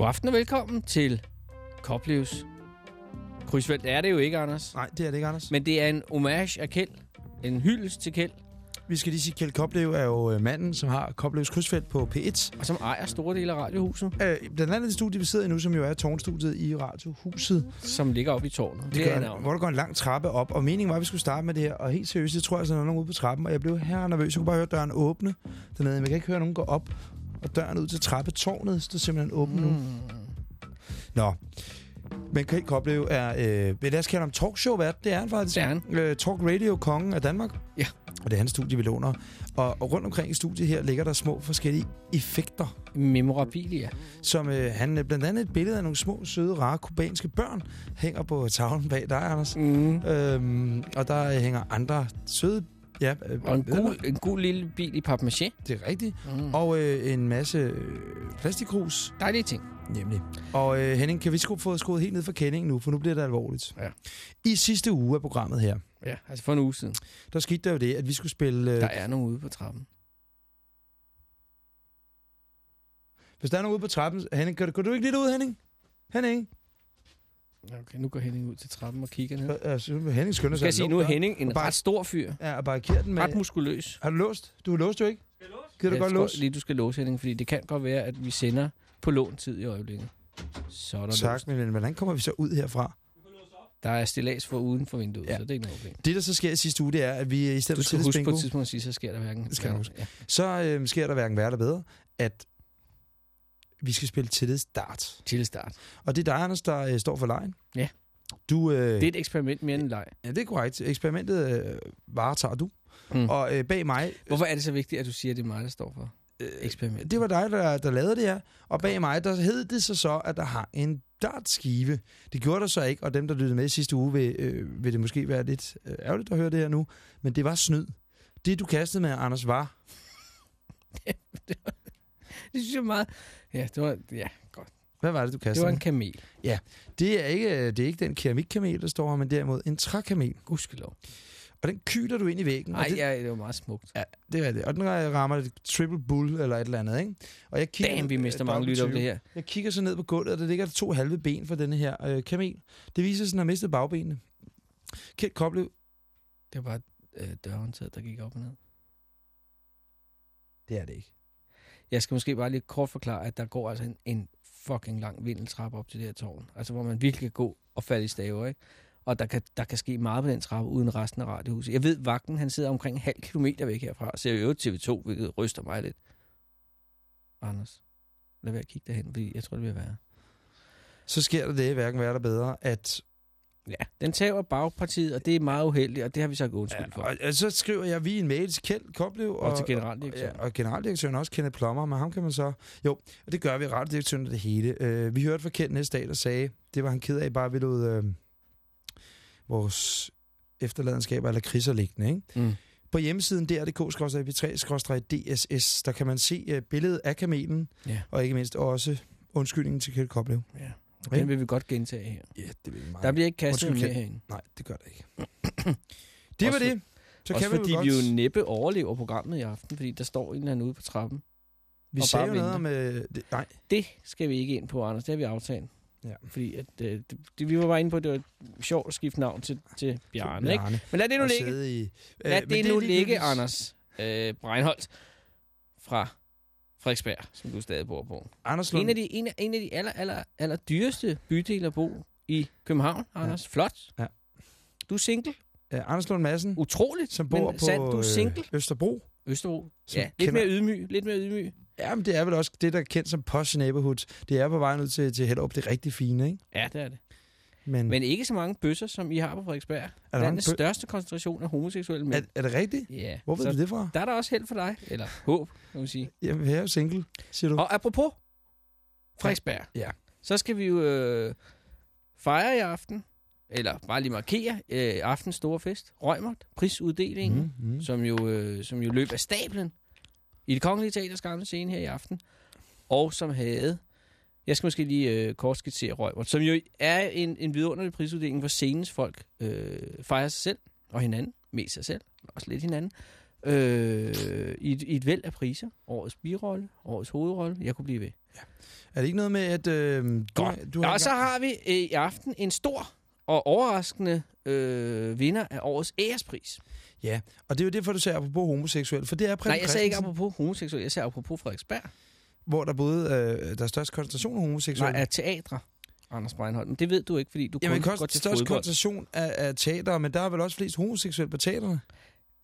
God aften og velkommen til Koplevs krydsfelt. Det er det jo ikke, Anders. Nej, det er det ikke, Anders. Men det er en homage af Kjeld. En hyldest til Kjeld, Vi skal lige sige, at Kjeld Koplev er jo øh, manden, som har Koplevs krydsfelt på P1. og som ejer store dele af radiohuset, Øh, blandt andet det studie, vi sidder i nu, som jo er tårnstudiet i Radiohuset. som ligger oppe i tårnet. Det, Det er navnet. hvor der går en lang trappe op, og meningen var, at vi skulle starte med det her. Og helt seriøst, det tror jeg, at der er nogen ude på trappen, og jeg blev her nervøs. Jeg kunne bare høre døren åbne dernede. Men jeg kan ikke høre nogen gå op, og døren ud til trappetårnet står simpelthen åben mm. nu. Mm. Nå. Men Kjeld Koplev er, øh, lad os kalde ham talkshow-vært. Det er han faktisk. Det er han. Øh, Talk Radio Kongen af Danmark. Ja. Og det er hans studie, vi låner. Og, og rundt omkring i studiet her ligger der små forskellige effekter, Memorabilia. som øh, han øh, blandt andet et billede af nogle små, søde, rare kubanske børn hænger på tavlen bag dig, Anders. Mm. Øhm, og der hænger andre søde... Ja, øh, Og en du gul, en gul lille bil i papmaché. Det er rigtigt. Mm. Og øh, en masse øh, plastikkrus. Dejlige ting. Nemlig. Og øh, Henning, kan vi sgu få skruet helt ned for kendingen nu, for nu bliver det alvorligt. Ja. I sidste uge af programmet her, Ja, altså for en uge siden. der skete der jo det, at vi skulle spille... Øh, Der er nogen ude på trappen. hvis der er nogen ude på trappen... Henning, går, går du ikke lidt ud, Henning? Henning? Okay, nu går Henning ud til trappen og kigger ned. Øh, altså, Henning skynder Nu sig. skal jeg sige, nu er. Henning en Og bare- ret stor fyr. Ja, og barrikere den med... Ret muskuløs. Har du låst? Du har låst jo ikke? Gider du Jeg godt låse? lige, du skal låse, Henning, fordi det kan godt være, at vi sender på lån tid i øjeblikket. Så er der Tak, låst. men ven, hvordan kommer vi så ud herfra? Der er stillads for uden for vinduet, Ja. ja. så det er ikke noget problem. Det, der så sker i sidste uge, det er, at vi i stedet Du for skal huske på tillidsbingo, et tidspunkt at sige, så sker der hverken. Skal jeg. Ja. så øh, sker der hverken værre eller bedre, at vi skal spille tillidsstart. Til start. Og det er dig, Anders, der øh, står for lejen. Ja. Du, øh, Det er et eksperiment mere end en leg. ja, det er korrekt. Eksperimentet øh, varetager du. Mm. Og øh, bag mig, Hvorfor er det så vigtigt, at du siger, at det er mig, der står for øh, eksperiment? det var dig, der, der lavede det her. Og bag mig, der hed det så så, at der har en dartskive. Det gjorde der så ikke, og dem, der lyttede med sidste uge, vil, øh, vil det måske være lidt øh, ærgerligt at høre det her nu. Men det var snyd. Det, du kastede med, Anders, var... Det synes jeg meget... Ja, det var, ja, godt. Hvad var det, du Det kastede var en kamel. Det er ikke, øh, det er ikke den keramikkamel, der står her, men derimod en trækamel. Gudskelov. Og den kyler du ind i væggen. Nej, det, ja, det var meget smukt. ja, det er det. Og den rammer et triple bull eller et eller andet, ikke? Og jeg kigger, Damn, vi mister øh, mange lytter om 20. det her. Jeg kigger så ned på gulvet, og der ligger der to halve ben for denne her øh, kamel. Det viser sig, at den har mistet bagbenene. Kjeld Koplev, Det var bare øh, dørhåndtaget, der gik op og ned. det er det ikke. Jeg skal måske bare lige kort forklare, at der går altså en, en fucking lang vindeltrappe op til det her tårn. Altså, hvor man virkelig kan gå og falde i staver, ikke? Og der kan, der kan ske meget på den trappe, uden resten af radiohuset. Jeg ved, vagten han sidder omkring en halv kilometer væk herfra, ser jo TV2, hvilket ryster mig lidt. Anders, lad være at kigge derhen, fordi jeg tror, det vil være. Så sker der det, hverken værre eller bedre, at... Ja, den tager bagpartiet, og det er meget uheldigt, og det har vi så ikke undskyld for. Og, og så skriver jeg vi en mail til Kjeld Koplev. Og til generaldirektøren. Ja, og generaldirektøren også, Kenneth Plommer, men ham kan man så... Jo, og det gør vi, radiodirektøren og det hele. Uh, vi hørte fra Kjeld næste dag, der sagde, det var han ked af, bare vi lod uh, vores efterladenskaber eller kriser liggende, ikke? Mm. På hjemmesiden drdk-p3-dss, der kan man se uh, billedet af kamelen, Ja. og ikke mindst også undskyldningen til Kjeld Koplev. ja. Og den vil vi godt gentage her. Ja, det vil meget. Der bliver ikke kastet Undskyld, mere herinde. Nej, det gør det ikke. det var Også det. Så Også kan vi fordi vi godt... jo næppe overlever programmet i aften, fordi der står en eller anden ude på trappen. Vi sagde jo noget. Øh, det, nej, Det skal vi ikke ind på, Anders. Det har vi aftalt. Ja. Fordi at, øh, det, det, vi var bare inde på, at det var sjovt at skifte navn til, til Bjarne, ikke? Bjarne. Men lad det nu ligge. I, Lad Øh, det, men nu ligge. Anders øh, Breinholt fra Frederiksberg, som du stadig bor på. Anders Lund. En af de, en af, en af de aller, aller, aller dyreste bydele at bo i København, Anders. Flot. Ja. Du er single. Ja, Anders Lund Madsen, Utroligt. som bor men på sandt, du er single. øh, Østerbro. Østerbro. som Ja, lidt kender- mere ydmyg. Lidt mere ydmyg. Ja, men det er vel også det, der er kendt som posh neighborhood. Det er på vej ud til, til Hellerup. Det er rigtig fine, ikke? Ja, det er det. Men, Men ikke så mange bøsser, som I har på Frederiksberg. er, der Landets bø- største koncentration af homoseksuelle er, mænd. er det rigtigt? Ja, Hvor ved du det fra? der er der også held for dig. Eller håb, kan man sige. Jamen, jeg er jo single, siger du. Og apropos Frederiksberg, Ja. så skal vi jo øh, fejre i aften, eller bare lige markere øh, aftens store fest, Røgmert, prisuddelingen, Mm, mm. som, jo, øh, som jo løb af stablen i det kongelige teaters gamle scene her i aften, og som havde, jeg skal måske lige øh, kort skitsere Røgmert, som jo er en, en vidunderlig prisuddeling, hvor scenens folk øh, fejrer sig selv og hinanden, mest sig selv, også lidt hinanden, øh, i, et- i et væld af priser. Årets birolle, årets hovedrolle. Jeg kunne blive ved. Er det ikke noget med, at... Øh, du, Godt. du har Og så har vi øh, i aften en stor og overraskende øh, vinder af årets ærespris. Ja, og det er jo derfor, du sagde apropos homoseksuel, for det er Preben Nej, jeg sagde ikke apropos homoseksuel, jeg sagde apropos Frederiksberg. Hvor der både øh, der er størst koncentration af homoseksuelle. Nej, af teatre, Anders Breinholt. Men det ved du ikke, fordi du Jamen, kun går til størst fodbold. koncentration af, af teater, men der er vel også flest homoseksuelle på teaterne?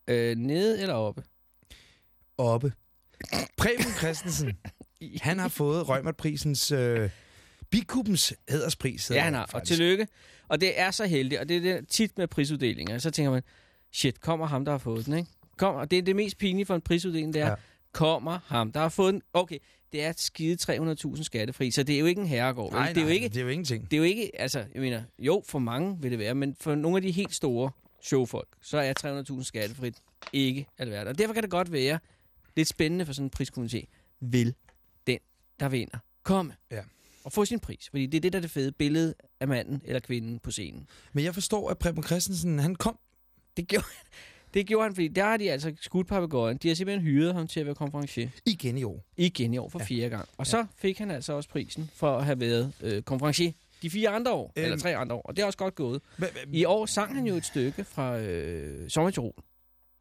Øh, nede eller oppe? Oppe. Preben Christensen, han har fået Rømertprisens øh, Bikubens hæderspris. Ja, han har. Og tillykke. Og det er så heldigt, og det er det tit med prisuddelinger. Så tænker man, shit, kommer ham, der har fået den, ikke? Kommer, det er det mest pinlige for en prisuddeling, det er, ja. kommer ham, der har fået den. Okay, det er skide 300.000 skattefri, så det er jo ikke en herregård. Nej, det er jo ikke, det er jo ingenting. det er jo ikke, altså, jeg mener, jo, for mange vil det være, men for nogle af de helt store showfolk, så er 300.000 skattefrit ikke alverdens. Og derfor kan det godt være lidt spændende for sådan en priskomité. Vil den, der vinder, komme Ja. og få sin pris? Fordi det er det, der er det fede billede af manden eller kvinden på scenen. Men jeg forstår, at Preben Christensen, han kom Det gjorde, det gjorde han, fordi der har de altså skudt papegøjen. De har simpelthen hyret ham til at være konferencier igen i år. igen i år for Ja. ja. fjerde gang. Og så fik han altså også prisen for at have været øh, konferencier de fire andre år, Øhm. eller tre andre år. Og det er også godt gået. Hva- hva- I år sang han jo et stykke fra øh, Sommertirol.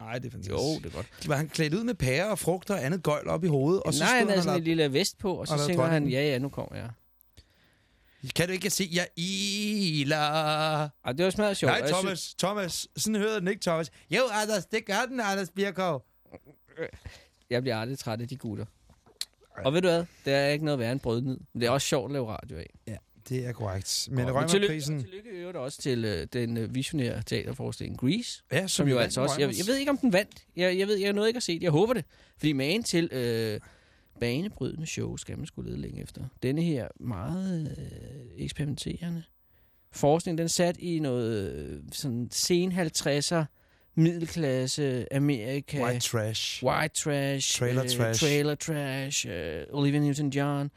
Nej, det er fantastisk. Jo, det er godt. Var han klædt ud med pærer og frugter og andet gøjl op i hovedet? Og så Nej, han havde sådan en lille vest på, og så og synger han, ja, ja, nu kommer jeg. Kan du ikke se, jeg iler? Og det var smadret sjovt. Nej, og jeg Thomas, Thomas. Sådan hører den ikke, Thomas. Jo, Anders, det gør den, Anders Birkov. Jeg bliver aldrig træt af de gutter. Og ved du hvad? Det er ikke noget værre end brødnid. Men det er også sjovt at lave radio af. Det er korrekt. Men Rømerprisen... tillykke i øvrigt også til øh, den øh, visionære teaterforestilling Grease. Ja, som, som jo altså også... Jeg, jeg ved ikke, om den vandt. Jeg, jeg ved, jeg har noget ikke at se det. Jeg håber det. Fordi magen til øh, banebrydende show skal man skulle lede længe efter. Denne her meget øh, eksperimenterende forskning, den sat i noget øh, sådan sen 50'er, middelklasse, Amerika, White trash. white trash, Trailer øh, trash. trailer trash øh, Olivia Newton-John.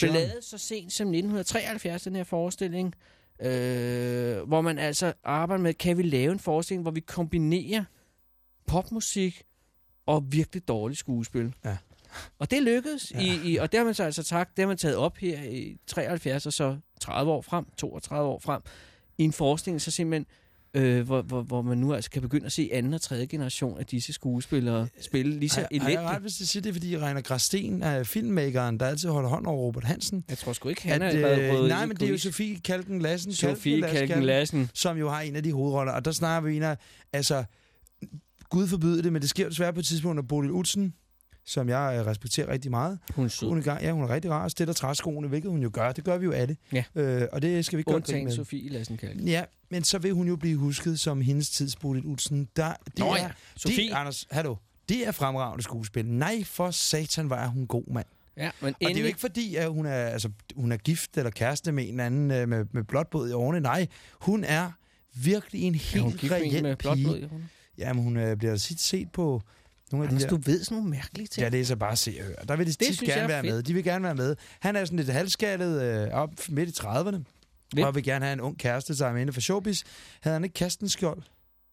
Blev lavet så sent som 1973, den her forestilling, øh, hvor man altså arbejder med, kan vi lave en forestilling, hvor vi kombinerer popmusik og virkelig dårligt skuespil. Ja. Og det lykkedes, Ja. i, i, og det har man så altså sagt, det har man taget op her i 73 og så 30 år frem, 32 år frem, i en forestilling, så simpelthen øh, hvor, hvor, hvor man nu altså kan begynde at se anden og tredje generation af disse skuespillere spille lige så Har, har jeg elendigt. ret, hvis jeg siger det, fordi Reiner Græsten er filmmakeren, der altid holder hånd over Robert Hansen? Jeg tror sgu ikke, han At, er øh, rød nej, men det er jo Sofie Kalken Lassen. Sofie Kalken Lassen. Som jo har en af de hovedroller. Og der snakker vi en af, altså, Gud forbyde det, men det sker desværre på et tidspunkt, at Bodil Utsen, som jeg øh, respekterer rigtig meget, Hun er sød. hun er, gang, ja, hun er rigtig rar og stiller træskoene, hvilket hun jo gør. Det gør vi jo alle. Ja. Øh, og det skal vi ikke gøre med. Sofie Lassen Kalken. Ja, men så vil hun jo blive husket som hendes tids Bodil Utsen. Der, det Nå er, ja, Sofie. Det, Anders, hallo. Det er fremragende skuespil. Nej, for satan, var hun god, mand. Ja, men Og det er jo endelig, ikke fordi, at hun er, altså, hun er gift eller kæreste med en anden øh, med, med blåtbåd i årene. Nej, hun er virkelig en er helt hun med en reel med pige. i hovedet? Jamen, hun øh, bliver tit set på nogle af Anders, de der... du ved sådan nogle mærkelige ting. Jeg læser bare se og hør. Der vil de tit synes jeg gerne er være fedt. med. De vil gerne være med. Han er sådan lidt halvskaldet øh, op midt i 30'erne. Hvem? Og vil gerne have en ung kæreste, der er med inde for showbiz. Havde han ikke Kastenskjold?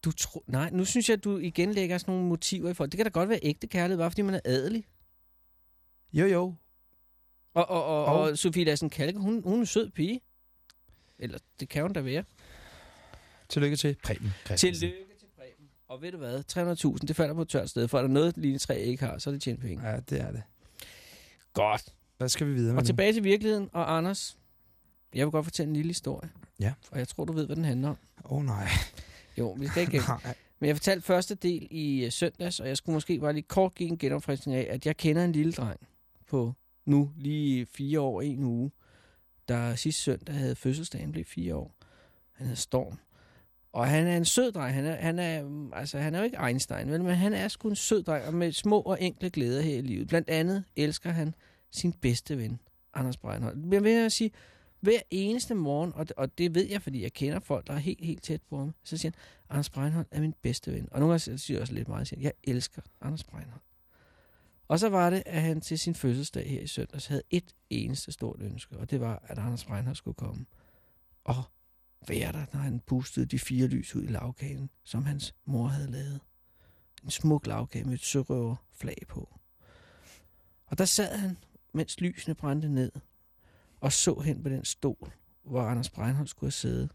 Du tro... Nej, nu synes jeg, at du igen lægger sådan nogle motiver i folk. Det kan da godt være ægte kærlighed, bare fordi man er adelig. Jo, jo. Og, og, og, Og- og Sofie Lassen Kalke, hun, hun er en sød pige. Eller det kan hun da være. Tillykke til Preben Christensen. Tillykke. Og ved du hvad, 300.000, det falder på et tørt sted. For er der noget, linje 3 ikke har, så er det tjent penge. Ja, det er det. Godt. Hvad skal vi videre med Og nu? tilbage til virkeligheden. Og Anders, jeg vil godt fortælle en lille historie. Ja. Og jeg tror, du ved, hvad den handler om. Åh oh, nej. Jo, vi skal ikke nej. Men jeg fortalte første del i øh, søndags, og jeg skulle måske bare lige kort give en genopfriskning af, at jeg kender en lille dreng på nu lige fire år en uge, der sidste søndag havde fødselsdagen, blev fire år. Han hedder Storm. Og han er en sød dreng. Han er, han er, mm, altså, han er jo ikke Einstein, vel? men han er sgu en sød dreng, og med små og enkle glæder her i livet. Blandt andet elsker han sin bedste ven, Anders Breinholt. Jeg vil sige, hver eneste morgen, og, og det ved jeg, fordi jeg kender folk, der er helt, helt tæt på ham, så siger han, Anders Breinholt er min bedste ven. Og nogle gange siger jeg også lidt meget, siger, jeg elsker Anders Breinholt. Og så var det, at han til sin fødselsdag her i søndags havde et eneste stort ønske, og det var, at Anders Breinholt skulle komme og være der, når han pustede de fire lys ud i lavkagen, som hans mor havde lavet. en smuk lavkage med et sørøver flag på. Og der sad han, mens lysene brændte ned, og så hen på den stol, hvor Anders Breinholt skulle have siddet.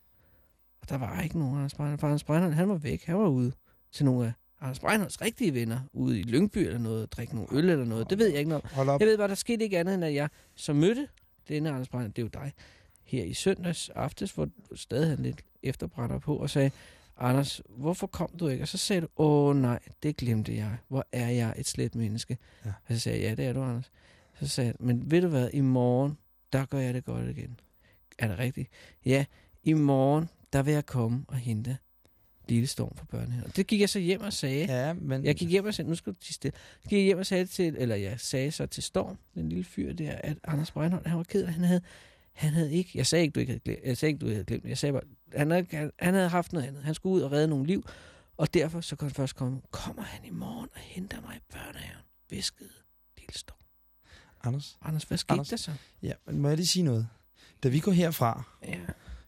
Og der var ikke nogen Anders Breinholt, for Anders Breinholt, han var væk. Han var ude til nogle af Anders Breinholts rigtige venner, ude i Lyngby eller noget, drikke nogle øl eller noget. Det ved jeg ikke noget. Jeg ved bare, der skete ikke andet, end at jeg så mødte denne Anders Breinholt, det er jo dig, her i søndags aftes, hvor du stadig havde lidt efterbrænder på, og sagde, Anders, hvorfor kom du ikke? Og så sagde du, åh nej, det glemte jeg. Hvor er jeg et slet menneske? Ja. Og så sagde jeg, ja, det er du, Anders. Så sagde jeg, men ved du hvad, i morgen, der gør jeg det godt igen. Er det rigtigt? Ja, i morgen, der vil jeg komme og hente Lille Storm fra børnehaven. Det gik jeg så hjem og sagde. Ja, men... Jeg gik hjem og sagde, nu skal du til stille. Jeg gik hjem og sagde til, eller jeg sagde så til Storm, den lille fyr der, at Anders Breinholt, han var ked af, han havde, han havde ikke, jeg sagde ikke, du ikke havde glemt, jeg sagde ikke, du havde glemt. Jeg sagde bare, han havde, han, han havde haft noget andet. Han skulle ud og redde nogle liv, og derfor så kan han først komme, kommer han i morgen og henter mig i børnehaven, viskede lille Storm. Anders? Anders, hvad skete Anders. der så? Ja, men må jeg lige sige noget? Da vi går herfra, Ja,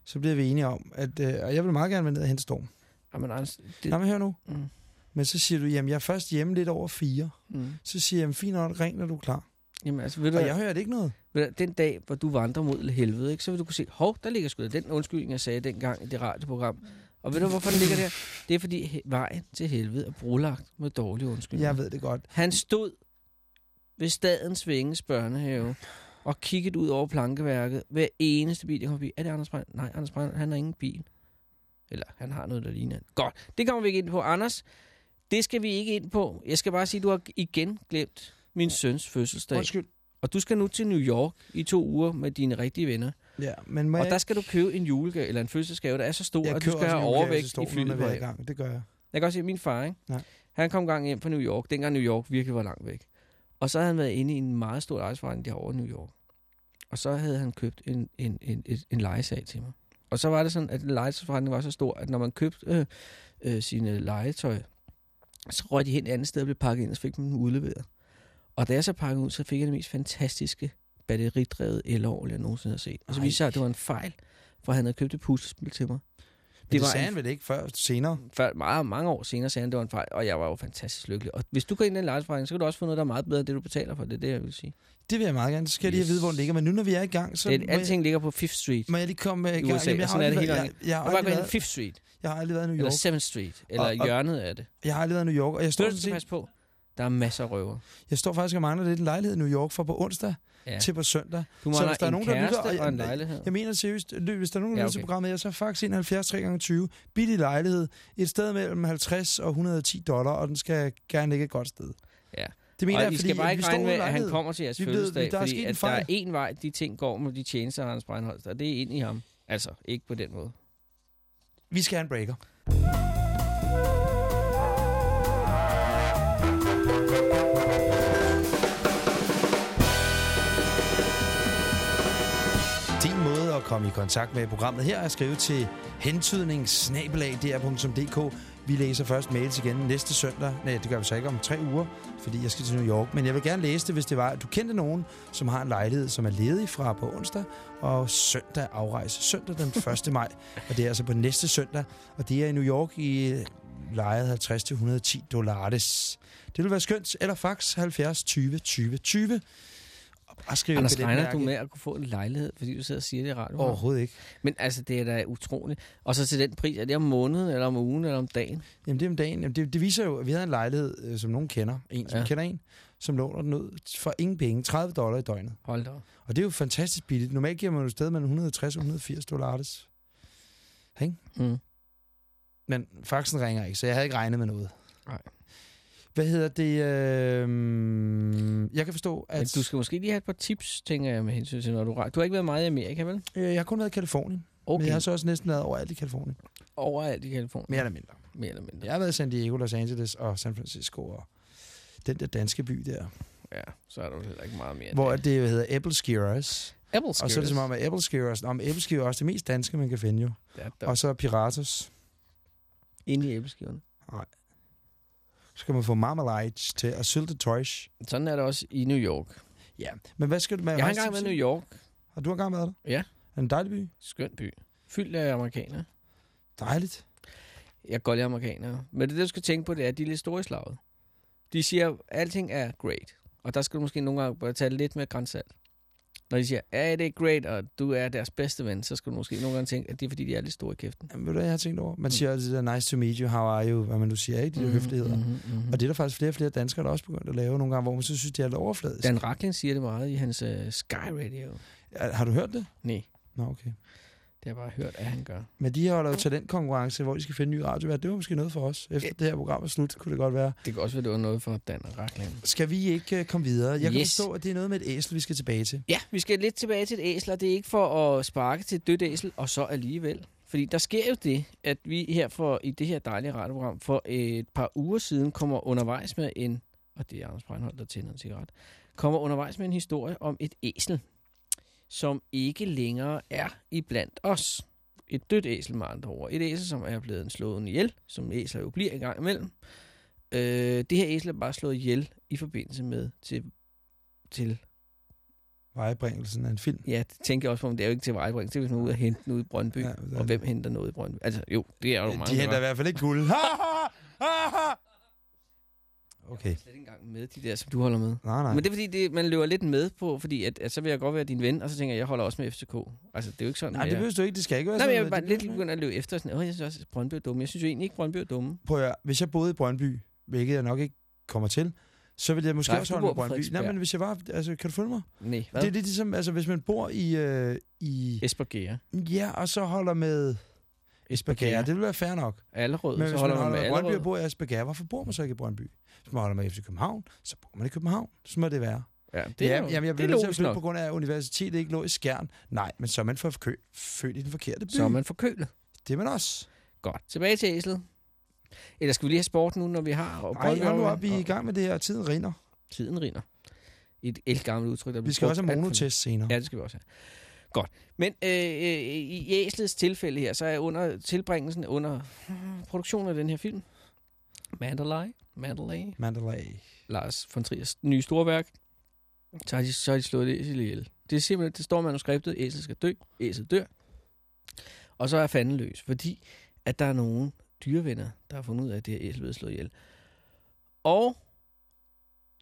så bliver vi enige om, at... Øh, og jeg vil meget gerne være ned og hente Storm. men Anders, det, men hør nu. mm, Men så siger du, jamen jeg er først hjemme lidt over fire. mm. Så siger jeg, jamen fint nok, ring, når du er klar. Jamen altså, ved du, Og jeg hører det ikke noget. Ved du, den dag, hvor du vandrer mod helvede, ikke, så vil du kunne se, hov, der ligger sgu den undskyldning, jeg sagde dengang i det radioprogram. Og ved du, hvorfor den ligger der? Det er, fordi vejen til helvede er brolagt med dårlige undskyldninger. Jeg ved det godt. Han stod ved stadens Vinges børnehave og kiggede ud over plankeværket. Hver eneste bil, jeg kom forbi. Er det Anders Brand? Nej, Anders Brand, han har ingen bil. Eller han har noget, der ligner. Godt, det kommer vi ikke ind på. Anders, det skal vi ikke ind på. Jeg skal bare sige, at du har igen glemt min søns fødselsdag. Undskyld. Og du skal nu til New York i to uger med dine rigtige venner. Ja, men må Og jeg... der skal du købe en julegave, eller en fødselsgave, der er så stor, jeg at du skal have overvægt i flyet på i gang. Det gør jeg. Jeg kan også se, at min far, ikke? Ja. han kom gang hjem fra New York, dengang New York virkelig var langt væk. Og så havde han været inde i en meget stor lejesforretning derovre i New York. Og så havde han købt en, en, en, en, en lejesag til mig. Og så var det sådan, at lejesforretningen var så stor, at når man købte øh, øh, sine legetøj, så røg de hen et andet sted og blev pakket ind, og så fik man dem udleveret. Og da jeg så pakkede ud, så fik jeg det mest fantastiske batteridrevet elår, jeg nogensinde har set. Og så viste sig, at det var en fejl, for han havde købt et puslespil til mig. Men det, var det sagde en- han vel ikke før senere? Før, meget, mange år senere sagde han, det var en fejl, og jeg var jo fantastisk lykkelig. Og hvis du går ind i en lejesforretning, så kan du også få noget, der er meget bedre end det, du betaler for. Det er det, jeg vil sige. Det vil jeg meget gerne. Så skal jeg lige Yes. vide, hvor den ligger. Men nu når vi er i gang, så det, alting ligger på Fifth Street. jeg, må jeg lige komme i I gang. USA, Jamen, jeg, og har sådan er det hele gangen. jeg, jeg, har Jeg bare i været, Fifth Street, jeg har aldrig været i New eller York. 7th Street, eller Og- og- hjørnet af det. Jeg har aldrig været i New York, og jeg står, du skal passe på. Der er masser af røver. jeg står faktisk og mangler lidt en lejlighed i New York fra på onsdag Ja. til på søndag. Du så mangler hvis der er en nogen, der lytter, og jeg- og en lejlighed. Jeg mener seriøst, hvis der er nogen, der Ja, okay. til programmet, jeg så fax 71 3 gange 20 billig lejlighed, et sted mellem 50 og 110 dollar, og den skal gerne ligge et godt sted. Ja. Det mener og jeg, I skal bare ikke regne med, at han kommer til jeres Vi fødselsdag, der er fordi en at der er én vej, de ting går med de tjenester, Hans Breinholt, og det er ind i ham. Altså, ikke på den måde. Vi skal have en breaker. At komme i kontakt med programmet her er at skrive til hentydningssnabelag.dr.dk. Vi læser først mails igen næste søndag. Nej, det gør vi så ikke om tre uger, fordi jeg skal til New York. Men jeg vil gerne læse det, hvis det var, at du kendte nogen, som har en lejlighed, som er ledig fra på onsdag, og søndag afrejse. Søndag den 1. maj, og det er altså på næste søndag. Og det er i New York i lejet 50-110 dollars. Det vil være skønt. Eller fax 70 20 20 20. Bare skriv Anders, billetmærke. regner du med at kunne få en lejlighed, fordi du sidder og siger det i radioen? Overhovedet ikke. Men altså, det er da utroligt. Og så til den pris, er det om måneden, eller om ugen, eller om dagen? Jamen det er om dagen. Jamen, det, det viser jo, at vi havde en lejlighed, øh, som nogen kender. En, som Ja. kender en, som låner den ud for ingen penge. 30 dollar i døgnet. Hold da. Og det er jo fantastisk billigt. Normalt giver man jo sted mellem 160 og 180 dollars. Mm. Men faxen ringer ikke, så jeg havde ikke regnet med noget. Nej. Hvad hedder det? Øh... Jeg kan forstå, at... Men du skal måske lige have et par tips, tænker jeg, med hensyn til, når du. Du har ikke været meget i Amerika, vel? Øh, Jeg har kun været i Kalifornien. Okay. Men jeg har så også næsten været overalt i Kalifornien. Overalt i Kalifornien. Mere eller mindre. Mere eller mindre. Jeg har været i San Diego, Los Angeles og San Francisco og den der danske by der. Ja, så er der jo heller ikke meget mere. Hvor det. det hedder Apple Skewers. Apple Og så er det som om, at Apple Skewers... Nå, men Apple Skewers er også det mest danske, man kan finde jo. Ja, Og så Piratos. inde i æbleskiverne. Så kan man få marmalade til og syltetøjs. Sådan er det også i New York. Ja. Men hvad skal du med? Jeg har engang været i New York. Har du engang været der? Ja. Er en dejlig by? Skøn by. Fyldt af amerikanere. Dejligt. Jeg godt lide amerikanere. Men det, du skal tænke på, det er, at de er lidt store i slaget. De siger, at alting er great. Og der skal du måske nogle gange tage lidt med grænsalt. Når de siger, ja, det er great, og du er deres bedste ven, så skal du måske nogle gange tænke, at det er, fordi de er lidt store i kæften. Jamen, ved du, jeg har tænkt over? Man siger altid, nice to meet you, how are you, hvad man nu siger, ikke? De der høfligheder. Mm-hmm, mm-hmm. Og det er der faktisk flere og flere danskere, der også begyndt at lave nogle gange, hvor man så synes, de er lidt overfladiske. Dan Racklin siger det meget i hans uh, Sky Radio. Ja, Har du hørt det? Nej, Nå, okay. Det har jeg bare hørt, at han gør. Men de har jo lavet talentkonkurrence, hvor de skal finde ny radiovært. Det var måske noget for os. Efter Ja. det her program er slut, kunne det godt være. Det kan også være, det var noget for Dan Racklin. Skal vi ikke uh, komme videre? Jeg kan Yes. forstå, at det er noget med et æsel, vi skal tilbage til. Ja, vi skal lidt tilbage til et æsel, og det er ikke for at sparke til et dødt æsel, og så alligevel. Fordi der sker jo det, at vi her for, i det her dejlige radioprogram for et par uger siden kommer undervejs med en, og det er Anders Breinholt, der tænder en cigaret, kommer undervejs med en historie om et æsel, som ikke længere er iblandt os. Et dødt æsel med andre ord. Et æsel, som er blevet slået ihjel, som æsler jo bliver en gang imellem. Øh, det her æsel er bare slået ihjel i forbindelse med til, til Vejebringelsen af en film. Ja, det tænker jeg også på, men det er jo ikke til vejbring. Det er, hvis man er ude og hente den ude i Brøndby. Ja, og hvem henter noget i Brøndby? Altså, jo, det er jo mange, De henter i hvert fald ikke guld. Okay. Jeg er slet ikke engang med de der, som du holder med. Nej, nej. Men det er fordi, det, man løber lidt med på, fordi at, at, så vil jeg godt være din ven, og så tænker jeg, jeg holder også med FCK. Altså, det er jo ikke sådan, Nej, det behøver du ikke. Det skal ikke være Nej, men jeg sådan vil bare lidt begynde at løbe efter sådan, åh, jeg synes også, at Brøndby er dumme. Jeg synes jo egentlig ikke, Brøndby er dumme. Prøv at hvis jeg boede i Brøndby, hvilket jeg nok ikke kommer til, så ville jeg måske Nej, også holde med Brøndby. Nej, men hvis jeg var... Altså, kan du følge mig? Nej, hvad? Det er lidt ligesom, altså, hvis man bor i... Øh, i Esper Gea. ja, og så holder med Esbjerg. Det vil være fair nok. Allerød, Men så holder man man med holder med Brøndby og bor i Esbjerg, hvorfor bor man så ikke i Brøndby? Hvis man holder med FC København, så bor man i København. Så må det være. Ja, det er, ja, jo, jamen, jeg er nødt til at flytte på grund af, at universitetet ikke lå i Skjern. Nej, men så er man for kø, født i den forkerte by. Så er man forkølet. Det er man også. Godt. Tilbage til æslet. Eller skal vi lige have sport nu, når vi har... Og Nej, Brøndby hold nu op, vi er i gang med det her. Tiden rinder. Tiden rinder. Et elgammelt udtryk, der Vi skal også have monotest senere. Ja, det skal vi også have. Godt. Men øh, øh, i Æslets tilfælde her, så er under tilbringelsen, under produktionen af den her film, Mandalay, Mandalay, Mandalay. Lars von Triers nye storværk, så har de, så har de slået et æsel ihjel. Det er simpelthen, det står manuskriptet, æsel skal dø, æsel dør. Og så er fanden løs, fordi at der er nogle dyrevenner, der har fundet ud af, at det her æsel er slået ihjel. Og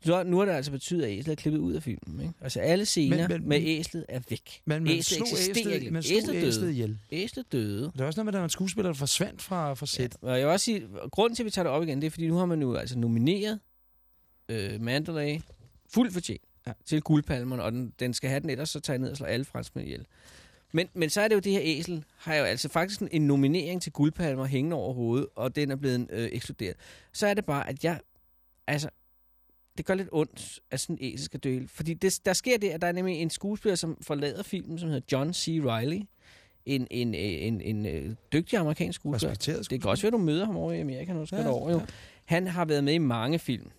så nu har det altså betydet, at æslet er klippet ud af filmen. Ikke? Altså alle scener Men- men, med æslet er væk. Men man Æslet slog æslet, ikke. man slog Æslet døde. æslet ihjel. Æslet døde. Det er også noget med, at der var en skuespiller, der forsvandt fra, fra sæt. Ja, og jeg vil også sige, grunden til, at vi tager det op igen, det er, fordi nu har man jo altså nomineret øh, Mandalay fuldt fortjent Ja. til guldpalmerne, og den, den skal have den, ellers så tager jeg ned og slår alle franskmænd ihjel. Men, men så er det jo det her æsel, har jo altså faktisk en, en nominering til guldpalmer hængende over hovedet, og den er blevet øh, ekskluderet. Så er det bare, at jeg, altså, det gør lidt ondt, at sådan en æsel skal dø. Fordi det, der sker det, at der er nemlig en skuespiller, som forlader filmen, som hedder John C. Reilly. En, en, en, en, en dygtig amerikansk skuespiller. Respekteret Det kan også være, du møder ham over i Amerika, når du skal Ja, derover. Jo. ja. Han har været med i mange film.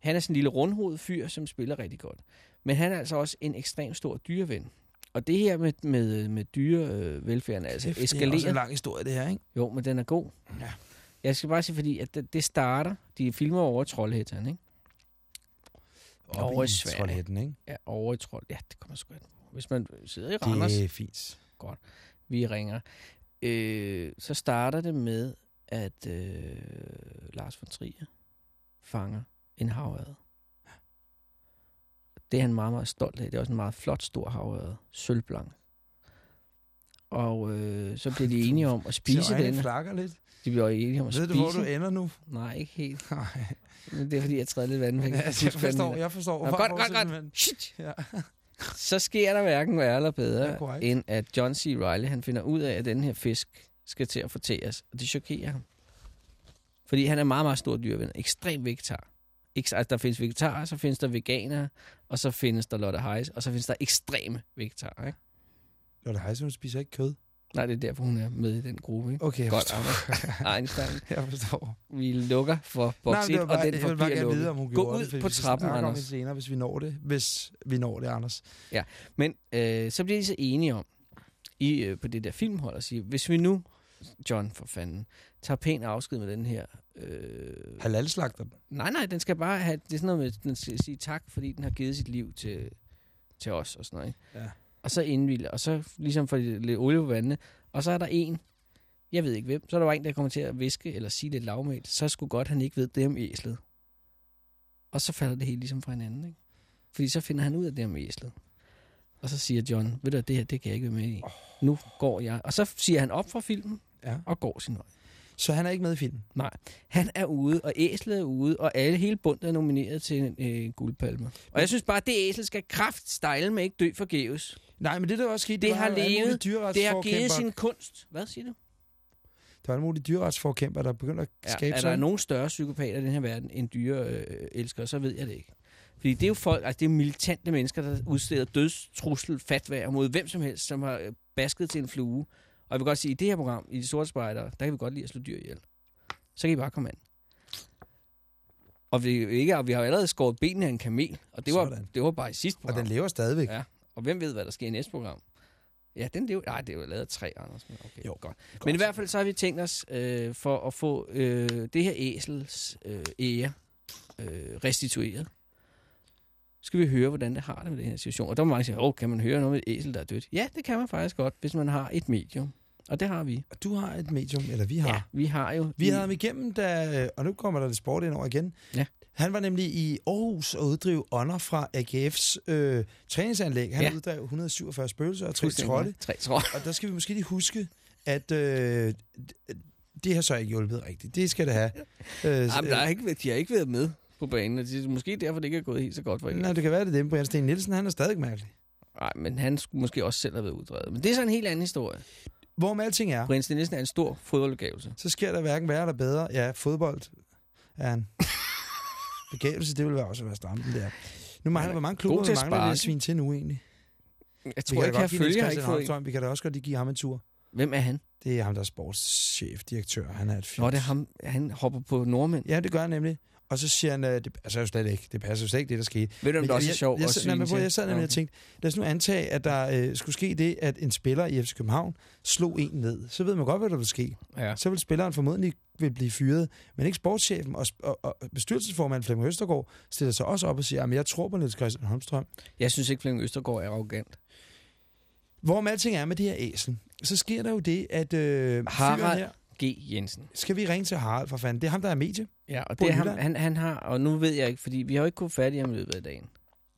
Han er sådan en lille rundhovedet fyr, som spiller rigtig godt. Men han er altså også en ekstremt stor dyreven. Og det her med, med, med dyrevelfærden er altså Det er også en lang historie, det her, ikke? Jo, men den er god. Ja. Jeg skal bare sige, fordi at det, det starter, de filmer over i Troldhætteren, ikke? Over i Sverige. Troldhætten, ikke? Ja, over i Trold. Ja, det kommer sgu an. Hvis man sidder i Randers, Det er fint. vi ringer. Øh, så starter det med, at øh, Lars von Trier fanger en havørred. Det er han meget, meget stolt af. Det er også en meget flot, stor havørred. Sølvblank. Og øh, så bliver de enige om at spise den. flakker lidt. De bliver enige om at Ved spise du, hvor du ender nu? Nej, ikke helt. Nej. Men det er fordi, jeg træder lidt vand. Ja, jeg forstår, jeg forstår. Nå, godt, godt, godt. Shit. Ja. Så sker der hverken værre eller Ja, bedre, korrekt. end at John C. Reilly han finder ud af, at den her fisk skal til at fortæres. Og det chokerer ham. Fordi han er meget, meget stor dyrven. Ekstrem vegetar. Ikke, altså, der findes vegetarer, så findes der veganere, og så findes der Lotte Heis, og så findes der ekstreme vegetarer. Ikke? Lotte Heise, hun spiser ikke kød. Nej, det er derfor, hun er med i den gruppe. Ikke? Okay, jeg Godt, forstår. Einstein. jeg forstår. Vi lukker for det 1, var og den jeg forbliver gerne vide, lukket. om hun Gå ud det, på trappen, om Anders. det senere, hvis vi når det. Hvis vi når det, Anders. Men øh, så bliver de så enige om, i, øh, på det der filmhold, at sige, hvis vi nu, John for fanden, tager pæn afsked med den her... Øh, Halal-slagter den. nej, nej, den skal bare have... Det er sådan noget med, den skal sige tak, fordi den har givet sit liv til, til os og sådan noget. Ikke? Ja. Og så indvilder, og så ligesom får lidt olie på vandene. Og så er der en, Jeg ved ikke hvem. Så er der var en, der kommer til at viske eller sige lidt lavmælt. Så skulle godt, han ikke ved det om æslet. Og så falder det hele ligesom fra hinanden, ikke? Fordi så finder han ud af det om æslet. Og så siger John, ved du, det her, det kan jeg ikke være med i. Nu går jeg. Og så siger han op fra filmen Ja. og går sin vej. Så han er ikke med i filmen? Nej, han er ude, og æslet er ude, og alle hele bundet er nomineret til en øh, guldpalme. Og jeg synes bare, at det æsel skal kraft stejle med ikke dø forgæves. Nej, men det der også skete, Det var har levet. Det har givet sin kunst. Hvad siger du? Der var alle mulige dyreretsforkæmper, der begyndte at Ja, skabe er sig. der nogen større psykopater i den her verden end dyre øh, så ved jeg det ikke. Fordi det er jo folk, altså det er militante mennesker, der udsteder dødstrussel, fatvær mod hvem som helst, som har øh, basket til en flue. Og jeg vil godt sige, at i det her program, i de sorte spejdere, der kan vi godt lide at slå dyr ihjel. Så kan I bare komme an. Og vi, ikke, og vi har jo allerede skåret benene af en kamel, og det var, Sådan. det var bare i sidste Og program. den lever stadigvæk. Ja. Og hvem ved, hvad der sker i næste program? Ja, den lever... Nej, det er jo lavet af tre, Anders. Men okay, Jo, godt. Men i hvert fald så har vi tænkt os, øh, for at få øh, det her æsels øh, ære øh, restitueret, skal vi høre, hvordan det har det med den her situation. Og der må mange sige, åh, kan man høre noget med et æsel, der er dødt? Ja, det kan man faktisk godt, hvis man har et medium. Og det har vi. Og Du har et medium, eller vi har. Ja, vi har jo... Vi havde ham igennem, da, og nu kommer der lidt sport ind over igen. Ja. Han var nemlig i Aarhus og uddrive ånder fra AGF's øh, træningsanlæg. Han Ja. uddrev 147 spøgelser og tre trolde. Tre trolde. Og der skal vi måske lige huske, at øh, det har så ikke hjulpet rigtigt. Det skal det have. Øh, Jamen, der er ikke, de har ikke været med på banen, og det er måske derfor, det ikke er gået helt så godt for Nej, det kan være, det er dem. Brian Sten Nielsen, han er stadig mærkelig. Nej, men han skulle måske også selv have været uddrevet. Men det er så en helt anden historie. Hvorom alting er, Brian Sten Nielsen er en stor fodboldgavelse. så sker der hverken værre eller bedre. Ja, fodbold er en begævelse, det vil være også være stramt, den der. Nu mangler, Han er hvor mange klubber mangler det svine til nu egentlig? Jeg Vi tror kan ikke, jeg følger har ikke fået... Vi kan da også godt lige give ham en tur. Hvem er han? Det er ham, der er sportschef, direktør. Han er et fint. Nå, det er ham. Han hopper på nordmænd. Ja, det gør han nemlig. Og så siger han, øh, det passer jo slet ikke. Det passer jo slet ikke, det der skete. Ved du, om det også er sjovt jeg, jeg, jeg, jeg, jeg sad nemlig og Okay. tænkte, lad os nu antage, at der øh, skulle ske det, at en spiller i FC København slog en ned. Så ved man godt, hvad der vil ske. Ja. Så vil spilleren formodentlig vil blive fyret. Men ikke sportschefen og, og, og bestyrelsesformand Flemming Østergaard stiller sig også op og siger, at jeg tror på Niels Christian Holmstrøm. Jeg synes ikke, Flemming Østergaard er arrogant. Hvor alting er med det her æsel, så sker der jo det, at øh, Harald- her, G. Jensen. skal vi ringe til Harald for fanden. Det er ham, der er medie. Ja, og det er ham, han, han har, og nu ved jeg ikke, fordi vi har jo ikke kunnet fat i ham i løbet af dagen.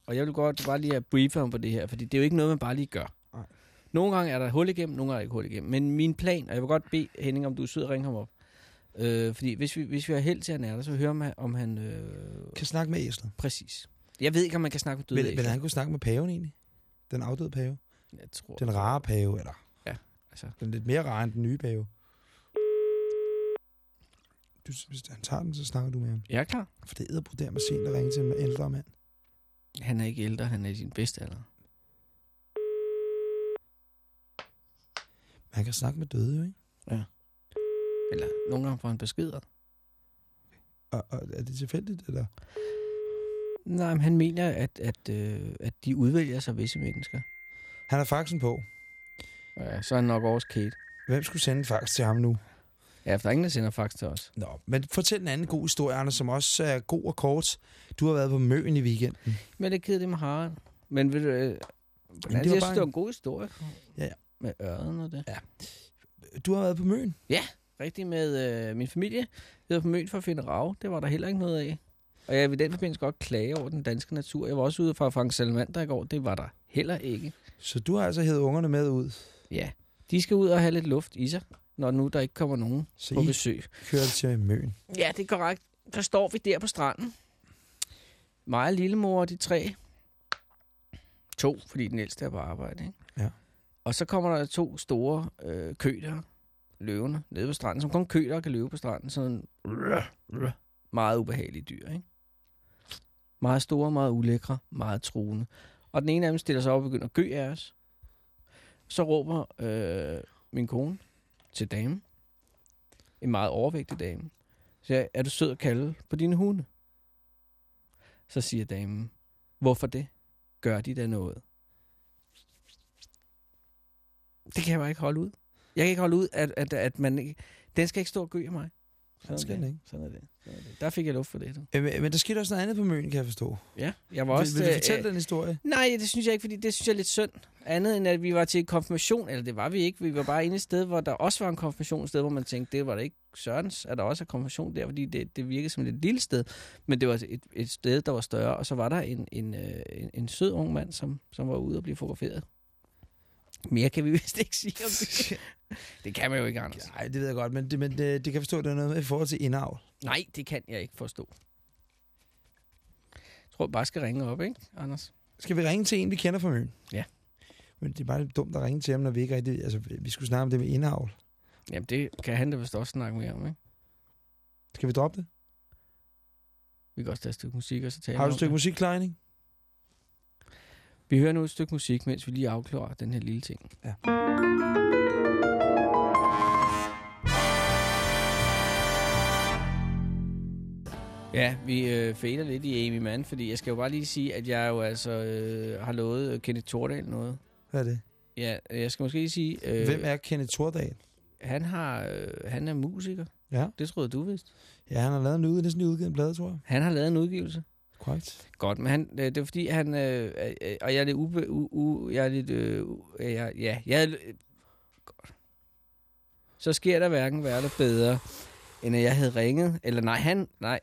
Og jeg vil godt bare lige have briefe ham på det her, fordi det er jo ikke noget, man bare lige gør. Nej. Nogle gange er der hul igennem, nogle gange er der ikke hul igennem. Men min plan, og jeg vil godt bede Henning, om du er sød at ringe ham op. Øh, fordi hvis vi, hvis vi har held til, at han er der, så vil vi høre, om han, om han øh, Kan snakke med æslet. præcis. Jeg ved ikke, om man kan snakke med døde Vil, vil han kunne snakke med paven egentlig? Den afdøde pave? Jeg tror, Den rare pave, eller? Ja, altså. Den lidt mere rare end den nye pave. Du, hvis han tager den, så snakker du med ham. Jeg er klar. For det er der med sent at ringe til en ældre mand. Han er ikke ældre, han er i sin bedste alder. Man kan snakke med døde, jo, ikke? Eller nogle gange får han beskeder. Og, og er det tilfældigt, eller? Nej, men han mener, at, at, øh, at de udvælger sig visse mennesker. Han har faxen på. Ja, så er han nok også Kate. Hvem skulle sende fax til ham nu? Ja, for der er ingen, der sender fax til os. Nå, men fortæl en anden god historie, Anders, som også er god og kort. Du har været på Møen i weekenden. Men det er kedeligt med Harald. Men ved du, øh, det det jeg synes, bare det var en- en god historie. Ja, ja. Med ørden og det. Du har været på Møen. Rigtig med øh, min familie. Vi var på Møn for at finde rav. Det var der heller ikke noget af. Og jeg vil den forbindelse godt klage over den danske natur. Jeg var også ude fra Frank Salamander i går. Det var der heller ikke. Så du har altså hævet ungerne med ud. Ja, de skal ud og have lidt luft i sig, når nu der ikke kommer nogen Så på I besøg. kører til Møen. Ja, det er korrekt. Der står vi der på stranden. Mig og lillemor og de tre. To, fordi den ældste er på arbejde. Ikke? Ja. Og så kommer der to store øh, køder, løvende, nede på stranden, som kun køder kan løbe på stranden. Sådan meget ubehagelige dyr. Ikke? Meget store, meget ulækre, meget truende. Og den ene af dem stiller sig op og begynder at gø af os. Så råber øh, min kone til damen, en meget overvægtig dame, så jeg, er du sød at kalde på dine hunde? Så siger damen, hvorfor det? Gør de da noget? Det kan jeg bare ikke holde ud. Jeg kan ikke holde ud, at, at, at man ikke... Den skal ikke stå og gø af mig. Sådan skal er det. Sådan er det. Sådan er det. Der fik jeg luft for det. Øh, Men, men der skete også noget andet på Møn, kan jeg forstå. Ja, jeg var Vil, også... vil du øh, fortælle øh, den historie? Nej, det synes jeg ikke, fordi det synes jeg er lidt synd. Andet end, at vi var til konfirmation, eller det var vi ikke. Vi var bare inde et sted, hvor der også var en konfirmation, et sted, hvor man tænkte, det var da ikke Sørens, at der også er konfirmation der, fordi det, det virkede som et lille sted. Men det var et, et sted, der var større, og så var der en, en, øh, en, en sød ung mand, som, som var ude og blive fotograferet. Mere kan vi vist ikke sige om det. Det kan man jo ikke, Anders. Nej, det ved jeg godt, men det, men det, det kan forstå, at der er noget med i forhold til indavl. Nej, det kan jeg ikke forstå. Jeg tror, jeg bare skal ringe op, ikke, Anders? Skal vi ringe til en, vi kender fra Møn? Ja. Men det er bare lidt dumt at ringe til ham, når vi ikke rigtig... Altså, vi skulle snakke om det med indavl. Jamen, det kan han da vist også snakke mere om, ikke? Skal vi droppe det? Vi kan også tage et stykke musik, og så tale Har du et stykke musik ikke? Vi hører nu et stykke musik, mens vi lige afklarer den her lille ting. Ja. Ja, vi øh, fader lidt i Amy Mann, fordi jeg skal jo bare lige sige, at jeg jo altså øh, har lovet øh, Kenneth Thordal noget. Hvad er det? Ja, jeg skal måske lige sige... Øh, Hvem er Kenneth Thordal? Han, har, øh, han er musiker. Ja. Det troede du vidste. Ja, han har lavet en ud, næsten lige udgivet en plade, tror jeg. Han har lavet en udgivelse. Korrekt. Godt, men han, øh, det er fordi, han... Øh, øh, og jeg er lidt ube... U, u, jeg er lidt... Øh, u- jeg, ja, jeg er... Øh, godt. Så sker der hverken værre eller bedre, end at jeg havde ringet. Eller nej, han... Nej.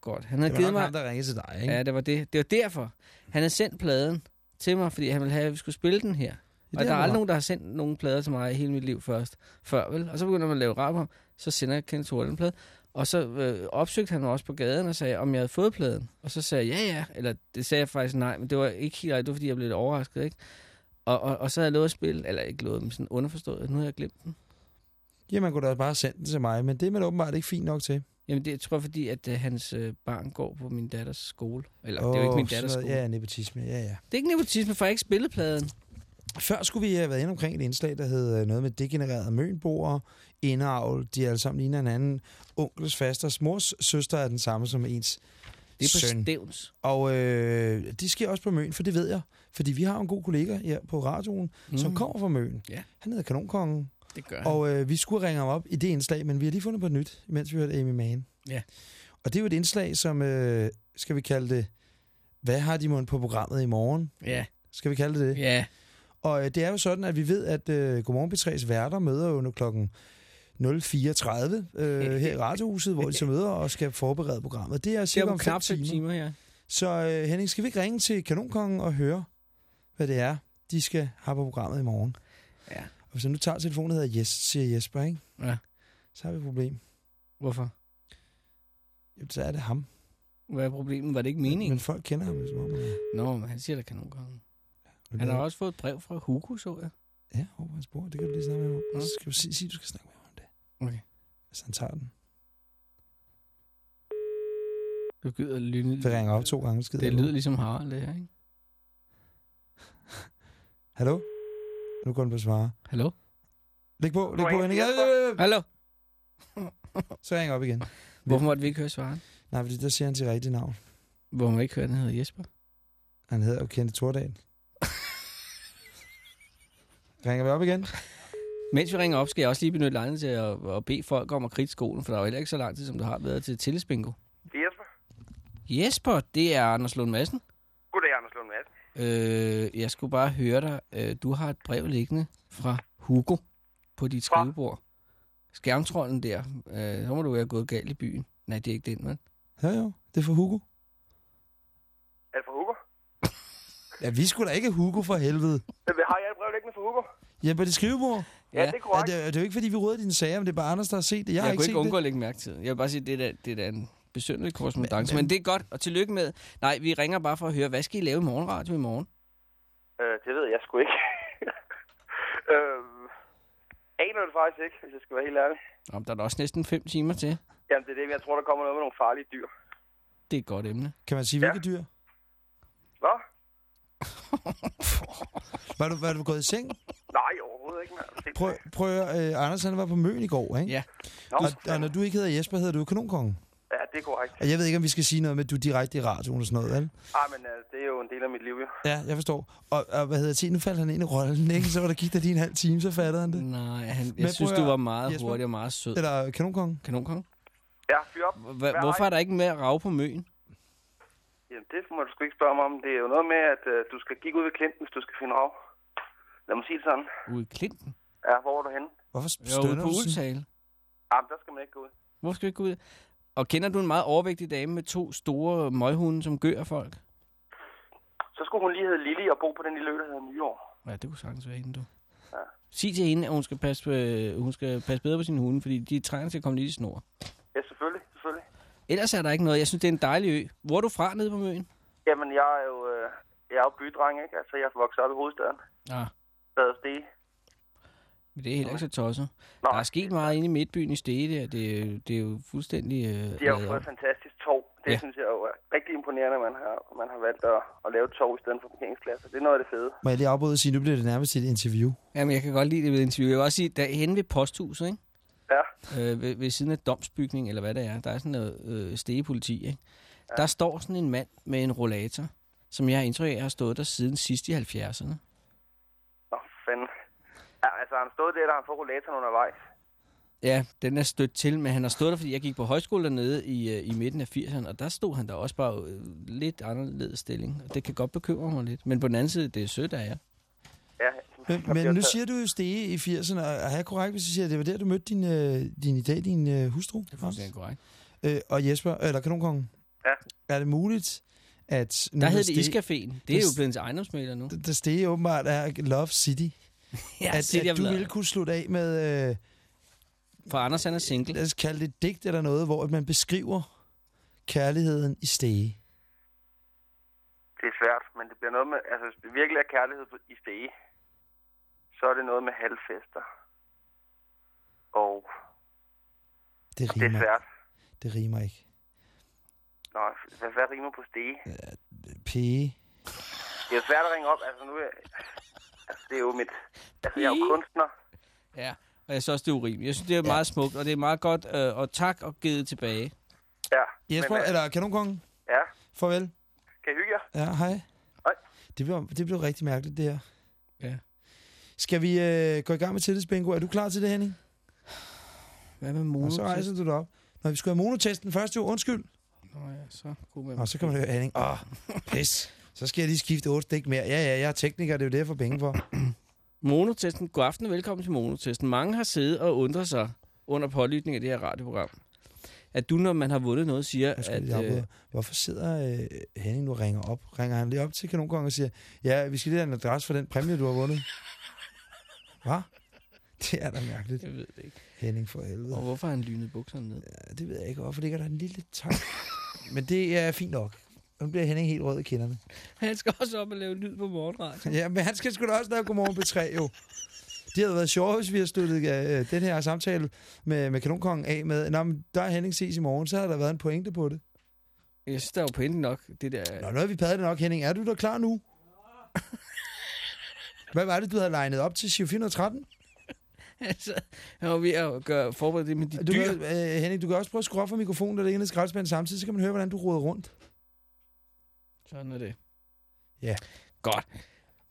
Godt. Han havde Det var givet mig... ham, der ringede til dig, ikke? Ja, det var det. Det var derfor. Han havde sendt pladen til mig, fordi han ville have, at vi skulle spille den her. Ja, og der er var aldrig nogen, der har sendt nogen plader til mig i hele mit liv først. Før, vel? Og så begynder man at lave rap om, så sender jeg Kenneth Thorne en plade. Og så øh, opsøgte han mig også på gaden og sagde, om jeg havde fået pladen. Og så sagde jeg, ja, ja. Eller det sagde jeg faktisk nej, men det var ikke helt rigtigt. Det var, fordi jeg blev lidt overrasket, ikke? Og, og, og så havde jeg lovet at spille, eller ikke lovet, men sådan underforstået. Nu har jeg glemt den. Ja, man kunne da bare sende den til mig, men det er man åbenbart ikke fint nok til. Jamen, det jeg tror jeg, fordi, at øh, hans øh, barn går på min datters skole. Eller, det er jo ikke min datters skole. Ja, nepotisme, ja, ja. Det er ikke nepotisme, for jeg ikke spillet pladen. Før skulle vi have været inde omkring et indslag, der hed øh, noget med degenererede mønboere, indavl, de alle sammen ligner hinanden. Onkels fasters mors søster er den samme som ens Det er på søn. stævns. Og øh, det sker også på Møn, for det ved jeg. Fordi vi har en god kollega her på radioen, mm. som kommer fra Møn. Ja. Han hedder Kanonkongen. Det gør han. Og øh, vi skulle ringe ham op i det indslag, men vi har lige fundet på et nyt, mens vi hørte Amy Mann. Ja. Og det er jo et indslag, som, øh, skal vi kalde det, hvad har de måden på programmet i morgen? Ja, Skal vi kalde det det? ja. Og øh, det er jo sådan, at vi ved, at øh, Godmorgen P3's værter møder jo nu klokken 04.30 øh, her i Radiohuset, hvor de så møder og skal forberede programmet. Det er Det er cirka om knap fem timer. timer, ja. Så øh, Henning, skal vi ikke ringe til Kanonkongen og høre, hvad det er, de skal have på programmet i morgen? Ja. Og hvis jeg nu tager telefonen, der hedder Jes, siger Jesper, ikke? Ja. så har vi et problem. Hvorfor? Jamen, så er det ham. Hvad er problemet? Var det ikke meningen? Men folk kender ham jo som om, han er- Nå, men han siger, der kan nogen komme. Men Han det- har også fået et brev fra Hugo, så jeg. Ja, over hans bord. Det kan du lige snakke med ham om. Så skal du sige, sige, du skal snakke med ham om det. Okay. Hvis han tager den. Du gider lyne. Vi ringer op to gange. Skider Det lyder ligesom Harald, det her, ikke? Hallo? Nu går den på svare. Hallo? Læg på, læg på, Henning. Hallo? Så ringer jeg op igen. Hvorfor måtte vi ikke høre svaren? Nej, fordi der siger han til rigtigt navn. Hvor må ikke høre, at han hedder Jesper? Han hedder jo Kenneth Thordal. Ringer vi op igen? Mens vi ringer op, skal jeg også lige benytte lejligheden til at, at bede folk om at kridte skolen, for der er jo heller ikke så lang tid, som du har været til. Det er Jesper. Jesper, det er Anders Lund Madsen. Goddag, Anders Lund Madsen. Øh, jeg skulle bare høre dig. Øh, du har et brev liggende fra Hugo på dit Fra? skrivebord. Skærmtrollen der. Øh, så må du være gået galt i byen. Nej, det er ikke den, vel? Ja, jo. Det er for Hugo. Er det fra Hugo? Ja, vi skulle da ikke Hugo for helvede. Har jeg et brev liggende fra Hugo? Ja, på det skrivebord. Ja, det er Ja, korrekt. det, er, det er jo ikke, fordi vi råder dine sager, men det er bare Anders, der har set det. Jeg, Jeg, har jeg ikke kunne ikke undgå det. at lægge mærke til det. Jeg vil bare sige, det er da, det er da en besynderlig korrespondence. Men- Men, men det er godt, og tillykke med. Nej, vi ringer bare for at høre, hvad skal I lave i morgenradio i morgen? Øh, det ved jeg sgu ikke. øh, aner det faktisk ikke, hvis jeg skal være helt ærlig. Om der er da også næsten fem timer til. Jamen, det er det, jeg tror, der kommer noget med nogle farlige dyr. Det er et godt emne. Kan man sige, Ja. hvilke dyr? Hvad? Var du, var du gået i seng? Nej, overhovedet ikke, mand. Prøv, prøv at øh, Anders han var på Møn i går, ikke? Ja. Nå, Og, og når du ikke hedder Jesper, hedder du Kanonkongen. Ja, det er korrekt. Og jeg ved ikke, om vi skal sige noget med, at du er direkte i radioen og sådan noget, vel? Ej, men uh, det er jo en del af mit liv, jo. Ja, jeg forstår. Og, og hvad hedder det? Nu faldt han ind i rollen, ikke? Så var der gik der lige en halv time, så fattede han det. Nej, han, jeg Men synes, du var meget Jesper? hurtig og meget sød. Eller Kanonkongen. Kanonkong? Ja, fyr op. Hva, hvorfor er der ikke mere rav på møen? Jamen, det må du sgu ikke spørge mig om. Det er jo noget med, at øh, du skal kigge ud ved klinten, hvis du skal finde rav. Lad mig sige det sådan. Ude i Klinten? Ja, hvor er du henne? Hvorfor er på du sådan? Ulsale. Ah, men der skal man ikke gå ud. Hvor skal vi gå ud? Og kender du en meget overvægtig dame med to store møghunde, som gør folk? Så skulle hun lige hedde Lili og bo på den lille ø, der hedder Nyår. Ja, det kunne sagtens være hende, du. Ja. Sig til hende, at hun skal passe, øh, hun skal passe bedre på sine hunde, fordi de trænger til at komme lige i snor. Ja, selvfølgelig. Ellers er der ikke noget. Jeg synes, det er en dejlig ø. Hvor er du fra nede på møen? Jamen, jeg er jo, øh, jeg er jo bydreng, ikke? Altså, jeg er vokset op i hovedstaden. Ja. Stadig Stege. Men det er heller ikke så tosset. Nå, Der er sket meget inde i midtbyen i Stege der. Det er, jo- det er jo fuldstændig... Øh, de har jo fået fantastisk tog. Det Ja. synes jeg jo er rigtig imponerende, at man har, man har valgt at, at lave et tog i stedet for parkeringspladser. Det er noget af det fede. Må jeg lige afbryde og sige, nu bliver det nærmest et interview. Jamen, jeg kan godt lide det ved interview. Jeg vil også sige, der henne ved posthuset, ikke? Ja, øh, ved, ved siden af domsbygning, eller hvad det er, der er sådan noget øh, stegepoliti, ikke? Ja. Der står sådan en mand med en rollator, som jeg har indtryk af har stået der siden sidst i 70'erne. nå fanden. Ja, altså, han stod der, der han får rollatoren undervejs. Ja, den er stødt til, men han har stået der, fordi jeg gik på højskole dernede i, øh, i midten af 80'erne, og der stod han der også bare øh, lidt anderledes stilling, og det kan godt bekymre mig lidt. Men på den anden side, det er sødt af jer. Men, men nu siger du jo Stege i 80'erne, og er jeg korrekt, hvis du siger, at det var der, du mødte din, øh, din i dag, din øh, hustru? Det er fuldstændig korrekt. Øh, og Jesper, eller Kanonkongen. Ja. Er det muligt, at... nu Der hed det Iscaféen. Det er jo blevet til ejendomsmælder nu. Der Stege åbenbart er Love City. Ja, at, at du ville kunne slutte af med, øh, For Anders han er single. lad os kalde det et digt eller noget, hvor man beskriver kærligheden i Stege. Det er svært, men det bliver noget med... Altså, hvis det virkelig er kærlighed i Stege, så er det noget med halvfester. Og Det det er rimer, svært. det rimer ikke. Nå, hvad, hvad rimer på Stege? Pige. Det er svært at ringe op. Altså, nu er altså, det er jo mit... Altså, jeg er jo kunstner. Ja, og jeg synes også, det er urimeligt. Jeg synes, det er meget smukt, og det er meget godt, øh, og tak og givet tilbage. Ja. Jesper, Men, øh, eller Kanonkongen, ja. farvel. Kan I hygge jer? Ja, hej. Hej. Det blev, det blev rigtig mærkeligt, det her. Ja. Skal vi øh, gå i gang med tillidsbingo? Er du klar til det, Henning? Hvad med Og mono? så rejser du dig op. Når vi skulle have monotesten først, jo, undskyld. Nå ja, så god med Og så kan man høre Henning. Åh, pis. Så skal jeg lige skifte otte stik mere. Ja, ja, jeg er tekniker, det er jo det, jeg får penge for. Monotesten. God aften og velkommen til Monotesten. Mange har siddet og undret sig under pålytning af det her radioprogram, at du, når man har vundet noget, siger, at... Øh. Hvorfor sidder øh, Henning nu og ringer op? Ringer han lige op til kanonkongen og siger, ja, vi skal lige have en adresse for den præmie, du har vundet. Hvad? Det er da mærkeligt. jeg ved det ikke. Henning for helvede. Og hvorfor har han lynet bukserne ned? Ja, det ved jeg ikke. Hvorfor ligger der en lille tak? Men det er fint nok. Nu bliver Henning helt rød i kinderne. Han skal også op og lave lyd på morgenradio. Ja, men han skal sgu da også lave Godmorgen på 3 jo. Det havde været sjovt, hvis vi havde sluttet øh, den her samtale med, med kanonkongen af med, Nå, men der er Henning ses i morgen, så havde der været en pointe på det. Jeg synes, der er jo pointen nok, det der... Nå, nu har vi padlet nok, Henning. Er du da klar nu? Hvad var det, du havde legnet op til 413? altså, han var ved at gøre forberedt det med de Du dyr. kan, øh, Henning, du kan også prøve at skrue op for mikrofonen, der ligger i skraldespanden samtidig, så kan man høre, hvordan du roder rundt. Sådan er det. Ja. Godt.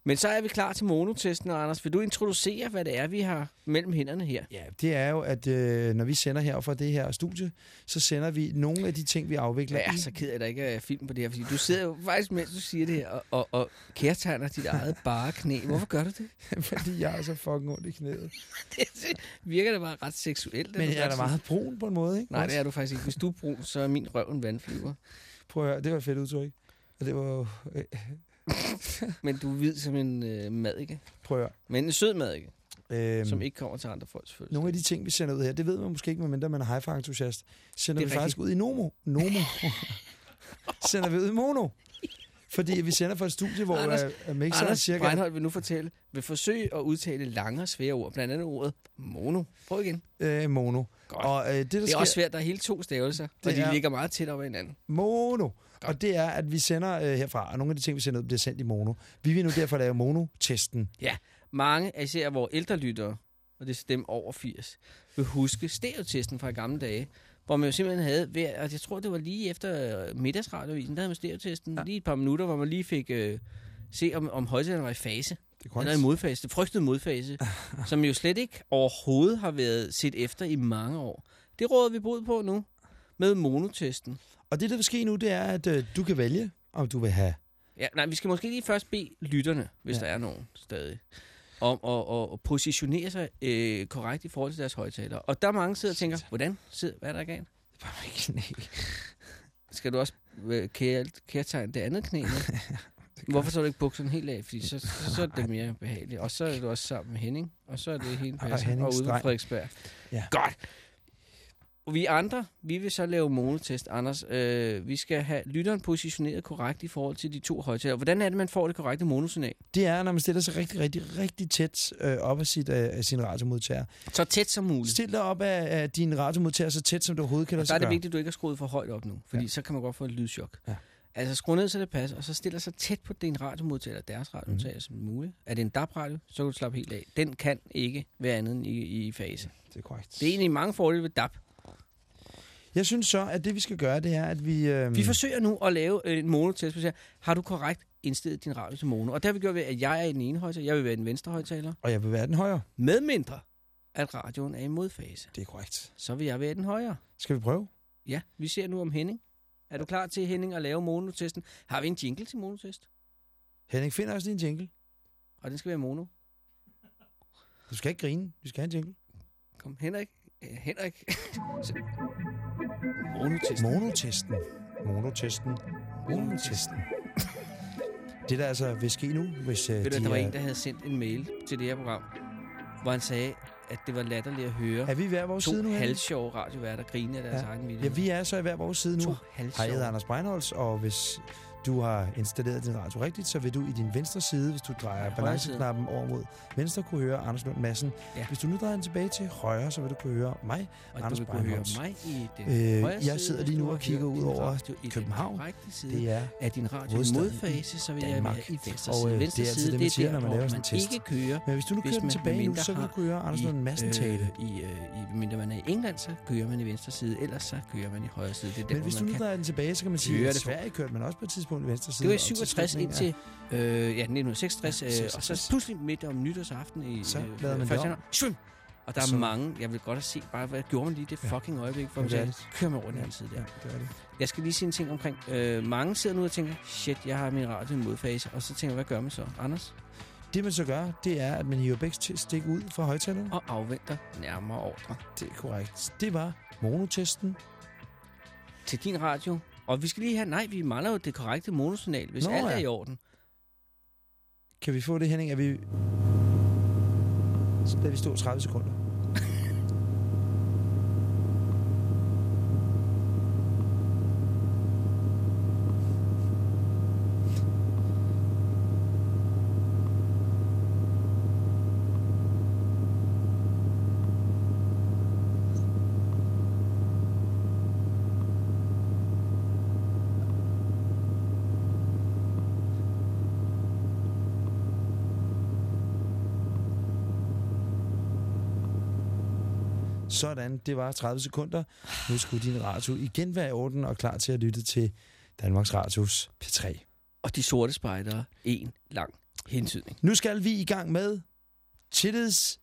Men så er vi klar til monotesten, og Anders, vil du introducere, hvad det er, vi har mellem hænderne her? Ja, det er jo, at øh, når vi sender her fra det her studie, så sender vi nogle af de ting, vi afvikler Jeg er så ked af, at der ikke er film på det her, fordi du sidder jo faktisk, mens du siger det her, og, og, og kærtegner dit eget bare knæ. Hvorfor gør du det? fordi jeg er så fucking ondt i knæet. Det virker da bare ret seksuelt. Men jeg er da meget brun på en måde, ikke? Nej, det er du faktisk ikke. Hvis du er brun, så er min røv en vandflyver. Prøv at høre, det var et fedt udtryk. Og det var. Øh, Men du er hvid som en øh, madike. prøv at høre. Men en sød madike, Øhm, som ikke kommer til andre folks fødselsdag. Nogle af de ting, vi sender ud her, det ved man måske ikke, medmindre man er hi-fi-entusiast. Sender vi er faktisk ud i Nomo. Nomo. sender vi ud i Mono. Fordi vi sender fra et studie, hvor Anders- Anders, uh, mixeren Anders cirka... Breinholt vil nu fortælle, vil forsøge at udtale lange og svære ord, blandt andet ordet mono. Prøv igen. Øh, mono. Godt. Og øh, det, der Det er sker... også svært, der er hele to stavelser, og de er- ligger meget tæt op ad hinanden. Mono. Og det er, at vi sender øh, herfra, og nogle af de ting, vi sender ud, bliver sendt i mono. Vi vil nu derfor lave mono-testen. Mange af især vores ældre lyttere, og det er dem over 80, vil huske stereotesten fra gamle dage, hvor man jo simpelthen havde, ved, altså jeg tror, det var lige efter øh, middagsradiovisen, der havde man stereotesten, ja. lige et par minutter, hvor man lige fik øh, se, om, om højtalerne var i fase. Det er Eller i modfase, det frygtede modfase, som jo slet ikke overhovedet har været set efter i mange år. Det råder vi bod på nu. med monotesten. Og det, der vil ske nu, det er, at øh, du kan vælge, om du vil have... Ja, nej, vi skal måske lige først bede lytterne, hvis ja. der er nogen stadig, om at, at, positionere sig øh, korrekt i forhold til deres højtalere. Og der er mange sidder og tænker, hvordan sidder, hvad er der galt? Bare med knæ. Skal du også øh, kære, det andet knæ? Hvorfor så du ikke bukserne helt af? Fordi så, så, så er det mere behageligt. Og så er du også sammen med Henning. Og så er det helt passet. Og ude på. Frederiksberg. Ja. Godt. Og vi andre, vi vil så lave monotest, Anders. Øh, vi skal have lytteren positioneret korrekt i forhold til de to højtalere. Hvordan er det, man får det korrekte monosignal? Det er, når man stiller sig rigtig, rigtig, rigtig tæt øh, op af, sit, øh, af sin radiomodtager. Så tæt som muligt. Stil dig op af, af din radiomodtager så tæt, som du overhovedet kan lade Og der er sig det vigtigt, at du ikke har skruet for højt op nu, fordi Ja. så kan man godt få et lydchok. Ja. Altså skru ned, så det passer, og så stiller sig tæt på din radiomodtager, deres radiomodtager mm. som muligt. Er det en DAB-radio, så kan du slappe helt af. Den kan ikke være andet end i, i fase. Det er korrekt. Det er egentlig mange fordele ved DAB. Jeg synes så, at det vi skal gøre, det er, at vi... Øh, Vi forsøger nu at lave øh, en monotest. Har du korrekt indstillet din radio til mono? Og der har vi gjort ved, at jeg er i den ene højtaler, jeg vil være i den venstre højtaler. Og jeg vil være den højre. Med mindre, at radioen er i modfase. Det er korrekt. Så vil jeg være den højre. Skal vi prøve? Ja, vi ser nu om Henning. Er du klar til, Henning, at lave monotesten? Har vi en jingle til monotest? Henning, find os din jingle. Og den skal være mono. Du skal ikke grine. Vi skal have en jingle. Kom, Henrik. Øh, Henrik. Monotesten. Monotesten. Monotesten. Monotesten. Det der altså vil ske nu, hvis uh, Ved du, de der var er... en, der havde sendt en mail til det her program, hvor han sagde, at det var latterligt at høre Er vi hver vores side nu? to halvsjove radioværter grine af deres Ja. egen video. Ja, vi er så i hver vores side nu. to Hej, jeg halvsjove. hedder Anders Breinholtz, og hvis du har installeret din radio rigtigt, så vil du i din venstre side, hvis du drejer balanceknappen over mod venstre, kunne høre Anders Lund Madsen. Ja. Hvis du nu drejer den tilbage til højre, så vil du kunne høre mig. Og Anders du vil kunne høre mig i den Øh, højre jeg sidder lige nu og kigger ud over København. Side Det er af din radio modfase, så vil jeg Danmark. være i venstre Og, øh, Venstre det er altid det, man er siger, når man laver sådan en test. ikke kører Men hvis du nu kører den tilbage nu, så vil du kunne høre Anders Lund Madsen tale. Øh, I, øh, i, mindre man er i England, så kører man i venstre side, ellers så kører man i højre side. Men hvis du nu kan. drejer den tilbage, så kan man sige, at. Sverige kørte man også på et tidspunkt i venstre side. Det var i op til 67 slutningen indtil øh, ja, 1966, øh, og 66. så pludselig midt om nytårsaften i Så øh, man om. januar, svøm! Og der er Så- mange, jeg vil godt have set, bare hvad gjorde man lige det Ja. fucking øjeblik, for Ja, at det er sige, det. kør med over den anden side der. Ja, det er det. Jeg skal lige sige en ting omkring, øh, mange sidder nu og tænker, shit, jeg har min radio i modfase, og så tænker jeg, hvad gør man så? Anders? Det man så gør, det er, at man hiver begge til stik ud fra højtalerne. Og afventer nærmere ordre Det er korrekt. Det var monotesten. til din radio. Og vi skal lige have, nej, vi mangler jo det korrekte monosignal, hvis Nå, alt er ja. i orden. Kan vi få det, Henning? Er vi... Så lader vi stå 30 sekunder. Sådan, det var 30 sekunder. Nu skulle din radio igen være i orden og klar til at lytte til Danmarks Radios P3. Og de sorte spejdere, en lang hensydning. Nu skal vi i gang med Chittets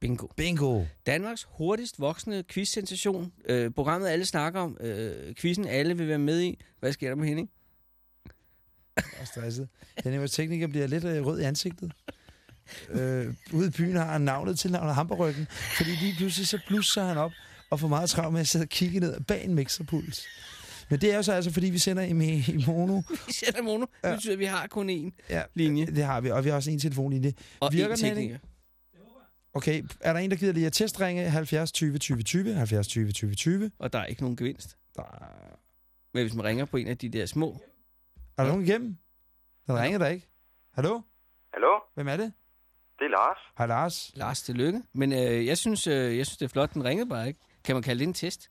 Bingo. Bingo. Danmarks hurtigst voksende quiz-sensation. Øh, programmet alle snakker om. Øh, quizzen alle vil være med i. Hvad sker der med Henning? Jeg er stresset. Henning, vores tekniker bliver lidt øh, rød i ansigtet. Øh, ude i byen har han navnet til navnet Hamperryggen, fordi lige pludselig så blusser han op og får meget travlt med at sidde og kigge ned bag en mixerpuls. Men det er jo så altså, fordi vi sender i, i mono. Vi sender mono. Det Ja. betyder, at vi har kun én Ja, linje. det har vi, og vi har også en telefonlinje. Og Virker én tekniker. Okay, er der en, der gider lige at testringe 70 20 20 20, 70 20 20 20? Og der er ikke nogen gevinst. Der er, Men hvis man ringer på en af de der små... er der nogen igennem? Der ringer der ikke. Hallo? Hallo? Hvem er det? Det er Lars. Hej Lars. Lars, tillykke. Men øh, jeg, synes, øh, jeg synes, det er flot, den ringede bare ikke. Kan man kalde det en test?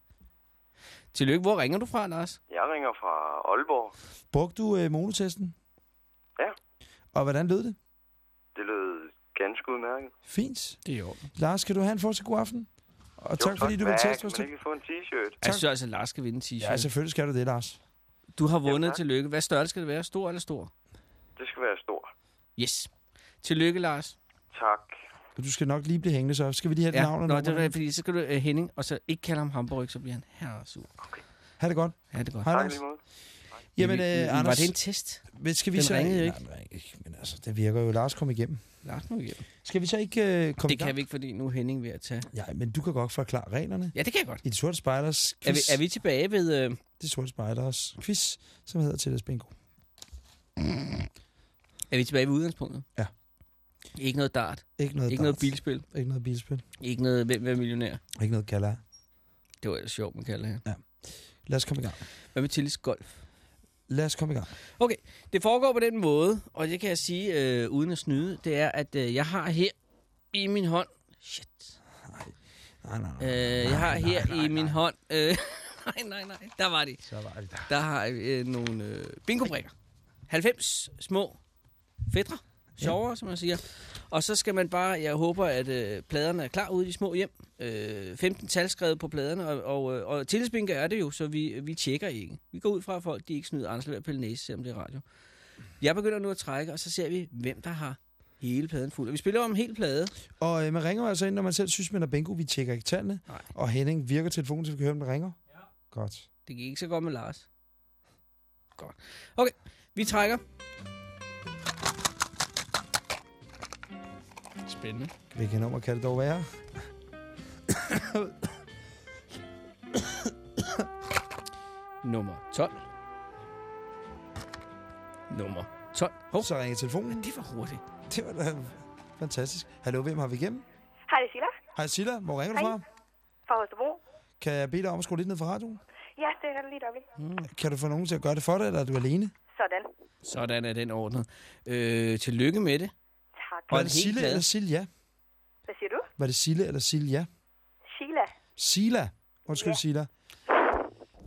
Tillykke. Hvor ringer du fra, Lars? Jeg ringer fra Aalborg. Brugte du øh, monotesten? Ja. Og hvordan lød det? Det lød ganske udmærket. Fint. Det er jo. Lars, kan du have en fortsat god aften? Og tak, fordi du vil teste Kan os. man ikke få en t-shirt? Jeg synes altså, at Lars skal vinde en t-shirt. Ja, selvfølgelig skal du det, Lars. Du har vundet tak. tillykke. Hvad størrelse skal det være? Stor eller stor? Det skal være stor. Yes. Tillykke, Lars. Tak. Du skal nok lige blive hængende, så skal vi lige have ja. Ja, navn og nå, det er, fordi så skal du uh, Henning, og så ikke kalde ham Hamburg, så bliver han her sur. Ha' det godt. Ja, det er godt. Hej, måde. Jamen, Men- øh, Anders, Var det en test? men skal vi Den så... ringede ikke. Nej, nej, ikke, men altså, det virker jo. Lars kom igennem. Lars nu igennem. Skal vi så ikke øh, komme Det gang? kan vi ikke, fordi nu er Henning ved at tage. Ja, men du kan godt forklare reglerne. Ja, det kan jeg godt. I de sorte spejders Er vi, quiz. er vi tilbage ved... Øh, De sorte spejders quiz, som hedder Tilles Bingo. er vi tilbage ved udgangspunktet? Ja. Ikke noget dart. Ikke noget Ikke noget dart. bilspil. Ikke noget bilspil. Ikke noget hvem vil være millionær. Ikke noget kalder. Det var ellers sjovt, man kalder det her. Lad os komme i gang. Hvad med Tillis Golf? Lad os komme i gang. Det foregår på den måde, og det kan jeg sige øh, uden at snyde, det er, at øh, jeg har her i min hånd... Shit. Nej, nej, Øh, nej. jeg har her i min hånd... Øh, nej, nej, nej. Der var de. Så var det der. Der har jeg øh, nogle øh, bingo-brikker. 90 små fædre. Sjovere, ja. som man siger. Og så skal man bare, jeg håber, at øh, pladerne er klar ude i de små hjem. Øh, 15 tal skrevet på pladerne, og, og, øh, og tillidsbingo er det jo, så vi, vi tjekker ikke. Vi går ud fra, at folk de ikke snyder at pille næse, selvom det er radio. Jeg begynder nu at trække, og så ser vi, hvem der har hele pladen fuld. Og vi spiller om en hel plade. Og øh, man ringer altså ind, når man selv synes, man er bingo. Vi tjekker ikke tallene. Nej. Og Henning virker telefonen, så vi kan høre, om den ringer. Ja. Godt. Det gik ikke så godt med Lars. Godt. Okay, vi trækker. Spændende. Hvilket nummer kan det dog være? Nummer 12. Nummer 12. Hov, Så ringer telefonen. det var hurtigt. Det var da fantastisk. Hallo, hvem har vi igennem? Hej, det er Silla Hej Silla, hvor ringer du Hej. fra? fra Holstebro. Kan jeg bede dig om at skrue lidt ned for radioen? Ja, det er lige et øjeblik. Kan du få nogen til at gøre det for dig, eller er du alene? Sådan. Sådan er den ordnet. Øh, tillykke med det. Var det Sille plade. eller Silja? Hvad siger du? Var det Sille eller Silja? Sheila. Sila. Undskyld, Ja. Sila.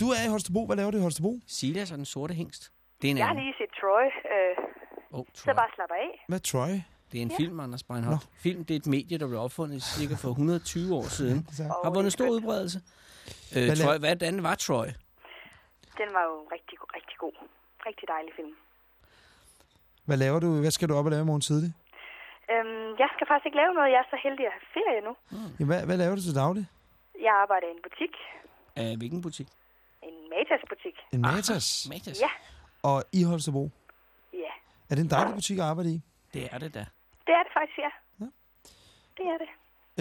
Du er i Holstebro. Hvad laver du i Holstebro? Silas og den sorte hængst. Det er en Jeg har lige set Troy, øh, Oh, så Troy. bare slapper af. Hvad Troy? Det er en Ja. film, Anders Breinholt. Film, det er et medie, der blev opfundet cirka for 120 år siden. Så. Og Har vundet det er stor udbredelse. Øh, Hvad Troy, hvordan var Troy? Den var jo rigtig, rigtig god. Rigtig dejlig film. Hvad laver du? Hvad skal du op og lave i morgen tidlig? Øhm, jeg skal faktisk ikke lave noget. Jeg er så heldig at have ferie nu. Ja, hvad, hvad laver du til daglig? Jeg arbejder i en butik. Af hvilken butik? En Matas-butik. En Matas. Matas. Ja. Og i Holstebro. Ja, Er det en dejlig butik at arbejde i? Det er det da. det er det faktisk, ja. Ja. Det er det.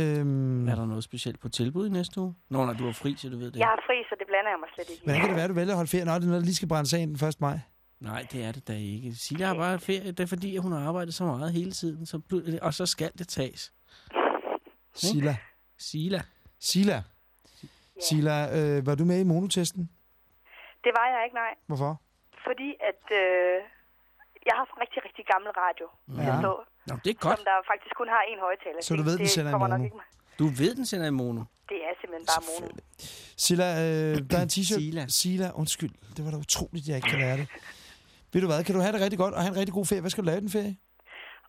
Øhm, Er der noget specielt på tilbud i næste uge? Nå, når du har fri, så du ved det. Jeg har fri, så det blander jeg mig slet ikke i. hvordan kan det være, at du vælger at holde ferie? Nå, det er noget, der lige skal brænde sig ind den 1. maj. Nej, det er det da ikke. Silja har bare ferie. Det er fordi, at hun har arbejdet så meget hele tiden. Så, og så skal det tages. Sila. Sila. Sila. Sila, øh, var du med i monotesten? Det var jeg ikke, nej. Hvorfor? Fordi at øh, jeg har en rigtig, rigtig gammel radio. Ja. Så, Nå, det er godt. som der faktisk kun har en højtaler. Så du ved, den det sender i mono? ikke. Du ved, den sender i mono. Det er simpelthen bare mono. Sila, øh, der er en t-shirt. Sila. Sila, undskyld. Det var da utroligt, jeg ikke kan lære det. Ved du hvad, kan du have det rigtig godt og have en rigtig god ferie? Hvad skal du lave i den ferie?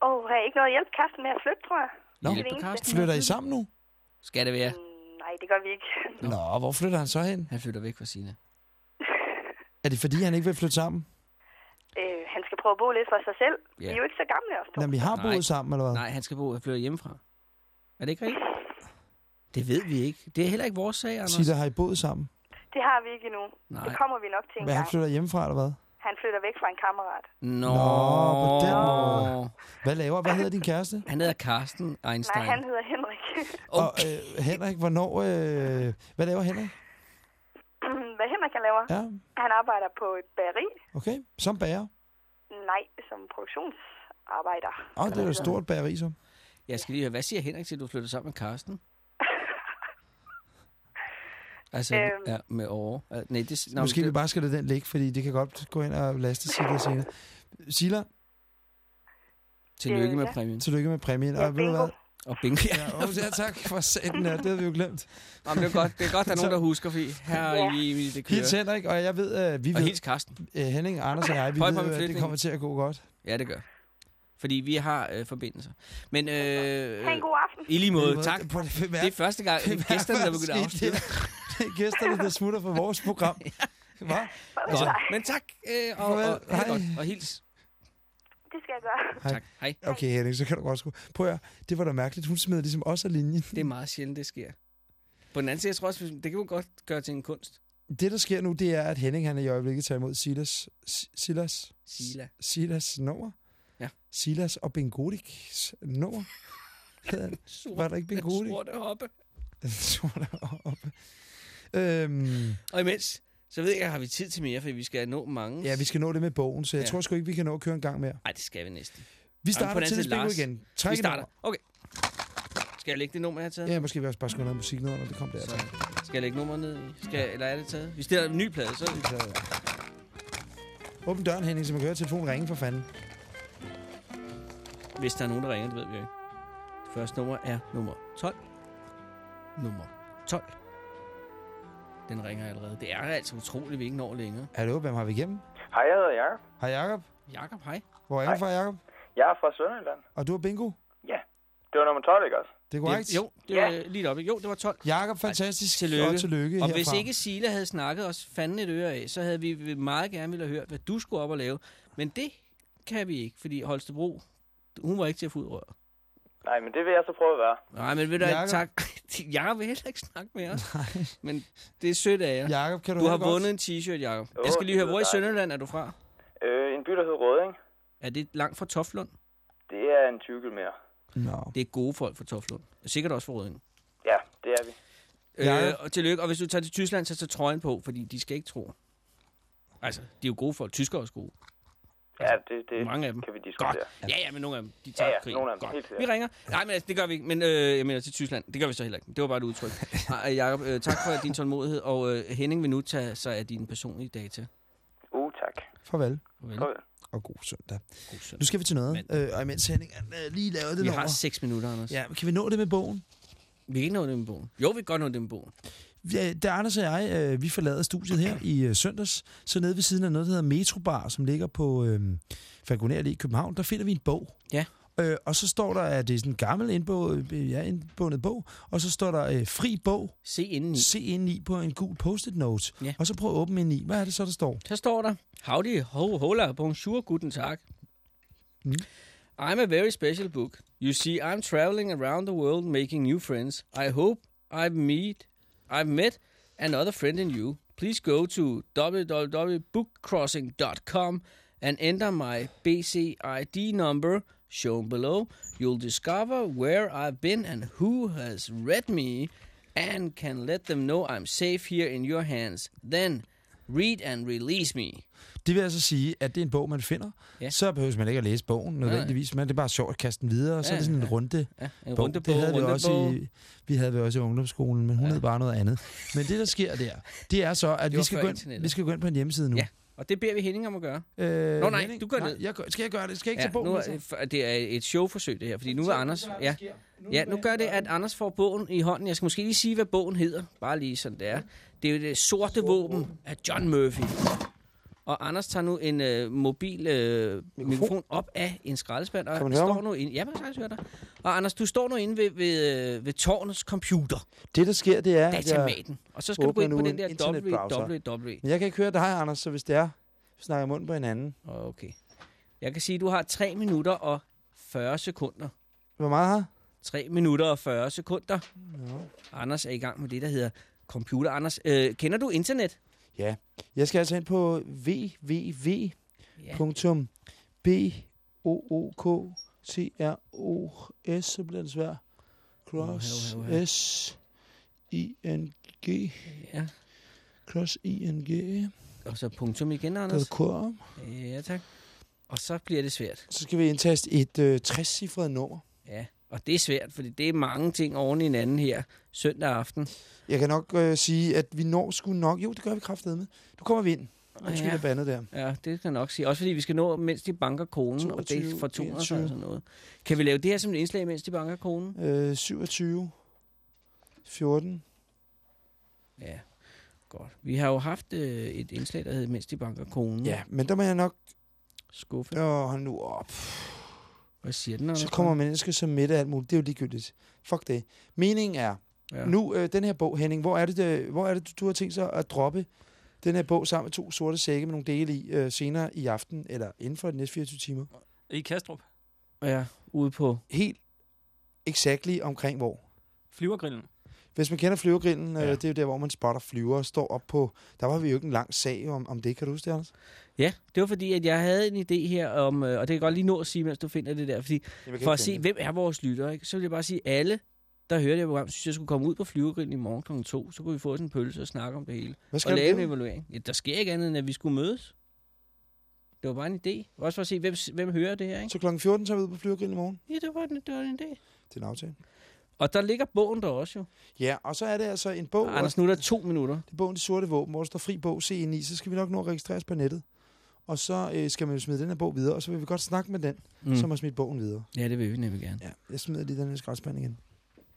Åh, oh, har jeg ikke noget at hjælpe Karsten med at flytte, tror jeg? Nå. Karsten? Flytter I sammen nu? Skal det være? Mm, nej, det gør vi ikke. Nå, hvor flytter han så hen? Han flytter væk fra sine. Er det fordi, han ikke vil flytte sammen? Øh, han skal prøve at bo lidt for sig selv. Ja. Vi er jo ikke så gamle os to. Jamen, vi har Nej. boet sammen, eller hvad? Nej, han skal bo og flytte hjemmefra. Er det ikke rigtigt? Det ved vi ikke. Det er heller ikke vores sag, Anders. Sila, har I boet sammen? Det har vi ikke endnu. Nej. Det kommer vi nok til en Hvad, han flytter hjemmefra, eller hvad? Han flytter væk fra en kammerat. Nå, Nå, på den måde. Hvad laver? Hvad hedder din kæreste? Han hedder Carsten Einstein. Nej, han hedder Henrik. Og øh, Henrik, hvornår... Øh, hvad laver Henrik? Hvad Henrik han laver? Ja, Han arbejder på et bageri. okay. Som bager. Nej, som produktionsarbejder. Åh, oh, det er jo et stort bageri, så. Jeg skal lige høre, hvad siger Henrik til, at du flytter sammen med Carsten? Altså, Øhm. ja, med. Uh, nej, det, nå, Måske vi det, bare skal lade den ligge, fordi det kan godt gå ind og laste Sila senere. Sila, tillykke Øh, med ja. præmien. tillykke med præmien. Ja, og ved du hvad? Og bingo. Ja. Ja, oh, ja, tak for satan her. Det havde vi jo glemt. Jamen, det er godt, det er godt, der er nogen, der husker, fordi her Ja. er vi, det kører. Hils Henrik, og jeg ved, at vi Og ved, hils Carsten. øh, Henning, Anders og jeg, vi Høj ved, med at det flytningen. kommer til at gå godt. Ja, det gør. Fordi vi har øh, forbindelser. Men øh, Ha' en god aften. i lige måde, tak. Det er første gang, gæsterne, der begynder at afsløre. Er gæsterne, der smutter fra vores program. Hva? Nå, men tak, øh, og, og, og, Hej. og, og hils. Det skal jeg gøre. Hej. Tak. Hej. Okay, Henning, så kan du godt sgu. Prøv at det var da mærkeligt. Hun smed ligesom også af linjen. Det er meget sjældent, det sker. På den anden side, jeg tror også, det kan jo godt gøre til en kunst. Det, der sker nu, det er, at Henning han er i øjeblikket tager imod Silas, Silas, Sila. Silas nummer. Ja. Silas og Bengodiks nummer. Var der ikke Bengodik? Sorte hoppe. Den sorte oppe. Øhm, Og imens, så ved jeg, har vi tid til mere, for vi skal nå mange. ja, vi skal nå det med bogen, så jeg Ja. tror sgu ikke, vi kan nå at køre en gang mere. Nej, det skal vi næsten. Vi på starter til det Lars. igen. Træk vi starter. Okay. Skal jeg lægge det nummer, jeg har taget? Ja, måske vi også bare skulle noget musik ned, når det kom der. Så, skal jeg lægge nummeret ned i? Skal, eller er det taget? Vi stiller en ny plade, så... Åbn døren, Henning, så man kan høre telefonen ringe for fanden. Hvis der er nogen, der ringer, det ved vi jo ikke. Det første nummer er nummer 12. Nummer 12. Den ringer allerede. Det er altså utroligt, vi ikke når længere. Hallo, hvem har vi igennem? Hej, jeg hedder Jacob. Hej Jakob. Jakob, hej. Hvor er Hej. du fra, Jakob? Jeg er fra Sønderjylland. Og du er bingo? Det var nummer 12, ikke også? Det er korrekt? Det, jo, det Ja. var lige oppe. Jo, det var 12. Jakob, fantastisk. Tillykke. Og tillykke Og herfra. hvis ikke Sila havde snakket os fanden et øre af, så havde vi meget gerne ville have hørt, hvad du skulle op og lave. Men det kan vi ikke, fordi Holstebro, hun var ikke til at få ud rør. Nej, men det vil jeg så prøve at være. Nej, men ved du Jakob. tak. Jeg vil heller ikke snakke med os. Men det er sødt af jer. Jakob, kan du Du har godt? vundet en t-shirt, Jacob. Åh, Jeg skal lige høre, hvor i Sønderland er du fra? Øh, en by, der hedder Røding. Er det langt fra Toflund? Det er en 20 km. Nå. Det er gode folk fra Toflund. Sikkert også fra Røding. Ja, det er vi. Jakob. Øh, og tillykke. Og hvis du tager til Tyskland, så tag trøjen på, fordi de skal ikke tro. Altså, de er jo gode folk. Tyskere er også gode. Ja, det, det Mange af dem. kan vi diskutere. Ja, ja, men nogle af dem, de tager Ja, ja, krigen. nogle af dem, Godt. helt. Vi ringer. Nej, men altså, det gør vi ikke. Men øh, jeg mener til Tyskland. Det gør vi så heller ikke. Det var bare et udtryk. Nej, Jacob, øh, tak for din tålmodighed. Og øh, Henning vil nu tage sig af dine personlige data. Uh, tak. Farvel. Farvel. Farvel. Og god søndag. God søndag. Nu skal vi til noget. Men- Øh, og imens Henning øh, lige lavet det Vi nummer. har seks minutter, Anders. Ja, men kan vi nå det med bogen? Vi kan ikke nå det med bogen. Jo, vi kan godt nå det med bogen. Ja, da Anders og jeg, øh, vi forlader studiet her i øh, søndags, så nede ved siden af noget, der hedder Metrobar, som ligger på øh, Falconer i København, der finder vi en bog. Ja. Øh, og så står der, at det er sådan en gammel indbundet, øh, ja, indbundet bog, og så står der øh, fri bog, Se indeni. se indeni på en gul post-it note. Ja. Og så prøv at åbne ind i. Hvad er det så, der står? Så står der, Howdy, ho, hola, bonjour, guten tag. Mm. I'm a very special book. You see, I'm traveling around the world making new friends. I hope I've meet, I've met another friend in you. Please go to www.bookcrossing.com and enter my BCID number shown below. You'll discover where I've been and who has read me and can let them know I'm safe here in your hands. Then read and release me. Det vil altså sige, at det er en bog, man finder. Ja. Så behøver man ikke at læse bogen nødvendigvis, men det er bare sjovt at kaste den videre, og så Ja, er det sådan en runde Ja, en bog. runde det havde vi runde også bog. i, vi havde vi også i ungdomsskolen, men hun Ja. hed bare noget andet. Men det, der sker der, det er så, at vi skal, gå ind, vi skal gå ind på en hjemmeside nu. Ja. Og det beder vi Henning om at gøre. Øh, Nå, nej, Henning, du gør nej, det. Jeg, skal jeg gøre det? Skal jeg ikke Ja, tage bogen nu er, det er et showforsøg det her, fordi nu er Anders... Ja, ja, nu gør det, at Anders får bogen i hånden. Jeg skal måske lige sige, hvad bogen hedder. Bare lige sådan det er. Det er jo det sorte våben af John Murphy. Og Anders tager nu en øh, mobil øh, mikrofon op af en skraldespand. Og Kan man står nu inde, ja, man kan høre dig. Og Anders, du står nu inde ved, ved, øh, ved tårnets computer, Det, der sker, det er, datamaten. Og så skal du gå ind på den en der www. men jeg kan ikke høre dig, Anders, så hvis det er, vi snakker munden på hinanden. Okay. Jeg kan sige, at du har 3 minutter og 40 sekunder. Hvor meget har? 3 minutter og 40 sekunder. Anders er i gang med det, der hedder computer. Anders, øh, kender du internet? Ja. Jeg skal altså ind på www. Ja. Punktum B O O K C R O S så bliver det svært. Cross. S I N G ja. Cross I N G Og så punktum igen, Anders. .com. Ja, tak. Og så bliver det svært. Så skal vi indtaste et øh, 60-cifret nummer. Ja, og det er svært, fordi det er mange ting oven i hinanden her søndag aften. Jeg kan nok øh, sige, at vi når sgu nok... Jo, det gør vi kraftedet med. Nu kommer vi ind. Undskyld, Ja. jeg bandet der. Ja, det kan jeg nok sige. Også fordi vi skal nå, mens de banker konen, og det er 22, for 200 og 21. sådan noget. Kan vi lave det her som et indslag, mens de banker konen? Øh, 27 14 Ja, godt. Vi har jo haft øh, et indslag, der hed Mens de banker konen. Ja, men der må jeg nok... Skuffe. Åh, nu op. Hvad siger den? Så kommer mennesker som midt af alt muligt. Det er jo ligegyldigt. Fuck det. Meningen er, Ja. ja. nu øh, den her bog, Henning, hvor er det, det, hvor er det du, du har tænkt sig at droppe den her bog sammen med to sorte sække med nogle dele i øh, senere i aften, eller inden for de næste 24 timer? I Kastrup. Ja, ude på... Helt exactly omkring hvor? Flyvergrillen. Hvis man kender flyvergrillen, ja. Ja. øh, det er jo der, hvor man spotter flyver og står op på... Der var vi jo ikke en lang sag om, om det, kan du huske det, Anders? Ja, det var fordi, at jeg havde en idé her om... øh, Og det kan jeg godt lige nå at sige, mens du finder det der. Fordi for at se, hvem er vores lytter, ikke? så vil jeg bare sige, alle, der hører det her program, synes jeg skulle komme ud på flyvergrillen i morgen kl. 2. Så kunne vi få sådan en pølse og snakke om det hele. Hvad skal Og lave en det? evaluering. Ja, der sker ikke andet, end at vi skulle mødes. Det var bare en idé. Også for at se, hvem, hvem hører det her, ikke? Så klokken 14 tager vi ud på flyvergrillen i morgen. Ja, det var, det var en idé. Det er en aftale. Og der ligger bogen der også jo. Ja, og så er det altså en bog. Anders, nu er der to minutter. Det er bogen De Sorte Våben, hvor der står fri bog, se ind i. Så skal vi nok nå at registreres på nettet. Og så øh, skal man jo smide den her bog videre, og så vil vi godt snakke med den, mm. som har smidt bogen videre. Ja, det vil vi nemlig gerne. Ja, jeg smider lige den her skraldspand igen.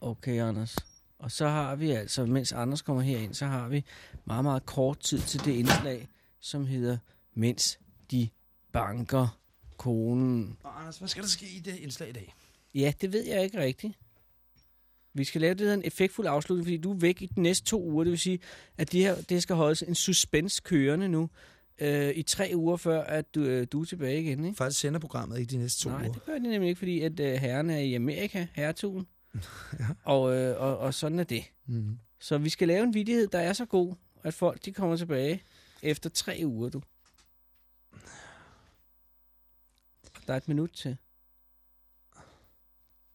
Okay, Anders. Og så har vi altså, mens Anders kommer herind, så har vi meget, meget kort tid til det indslag, som hedder Mens de banker konen. Og Anders, hvad skal der ske i det indslag i dag? Ja, det ved jeg ikke rigtigt. Vi skal lave det, der en effektfuld afslutning, fordi du er væk i de næste to uger. Det vil sige, at det her det skal holdes en suspens kørende nu øh, i tre uger, før at du, øh, du er tilbage igen. Ikke? Faktisk sender programmet ikke de næste to Nej, uger. det gør det nemlig ikke, fordi at øh, herren er i Amerika, herretugen. Ja. og, øh, og, og sådan er det. Mm. Så vi skal lave en vidighed, der er så god, at folk de kommer tilbage efter tre uger, du. Der er et minut til.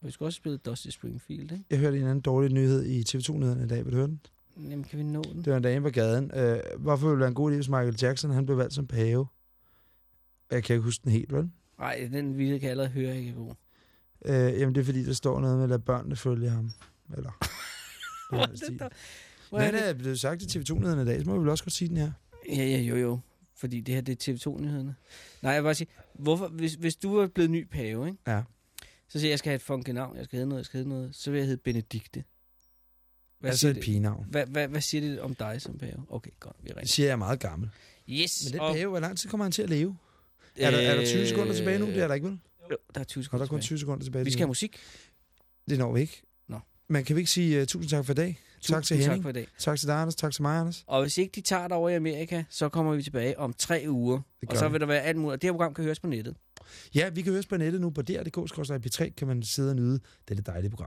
Vi skal også spille Dusty Springfield, ikke? Jeg hørte en anden dårlig nyhed i TV2-nyhederne i dag. Vil du høre den? Jamen, kan vi nå den? Det var en dame på gaden. Øh, hvorfor ville det være en god idé, hvis Michael Jackson han blev valgt som pave? Jeg kan ikke huske den helt, vel? Nej, den vidighed kan jeg allerede høre ikke er god. Øh, jamen, det er fordi, der står noget med at lade børnene følge ham. Eller... Er det der? Hvor er Men det? det er blevet sagt i TV2-nyhederne i dag, så må vi vel også godt sige den her. Ja, ja, jo, jo. Fordi det her, det er TV2-nyhederne. Nej, jeg vil bare sige, hvorfor, hvis, hvis du er blevet ny pave, ikke? Ja. Så siger jeg, jeg skal have et funky navn, jeg skal hedde noget, jeg skal hedde noget. Så vil jeg hedde Benedikte. Hvad, altså siger et pigenavn. hvad, hvad, hvad siger det om dig som pave? Okay, godt, vi er Det siger jeg er meget gammel. Yes, Men det og- pave, hvor lang tid kommer han til at leve? Er der, er der 20 sekunder tilbage nu? Det er der ikke, vel? Jo, der er 20 Og sekunder der er kun tilbage. 20 sekunder tilbage. Vi skal have musik. Det når vi ikke. Nå. Men kan vi ikke sige uh, tusind tak for i dag? tak til Tusind Henning. Tak for i dag. Tak til dig, Anders. Tak til mig, Anders. Og hvis ikke de tager dig over i Amerika, så kommer vi tilbage om tre uger. Og så vi. vil der være alt muligt. Og det her program kan høres på nettet. Ja, vi kan høres på nettet nu. På DR.dk-p3 kan man sidde og nyde dette dejlige program.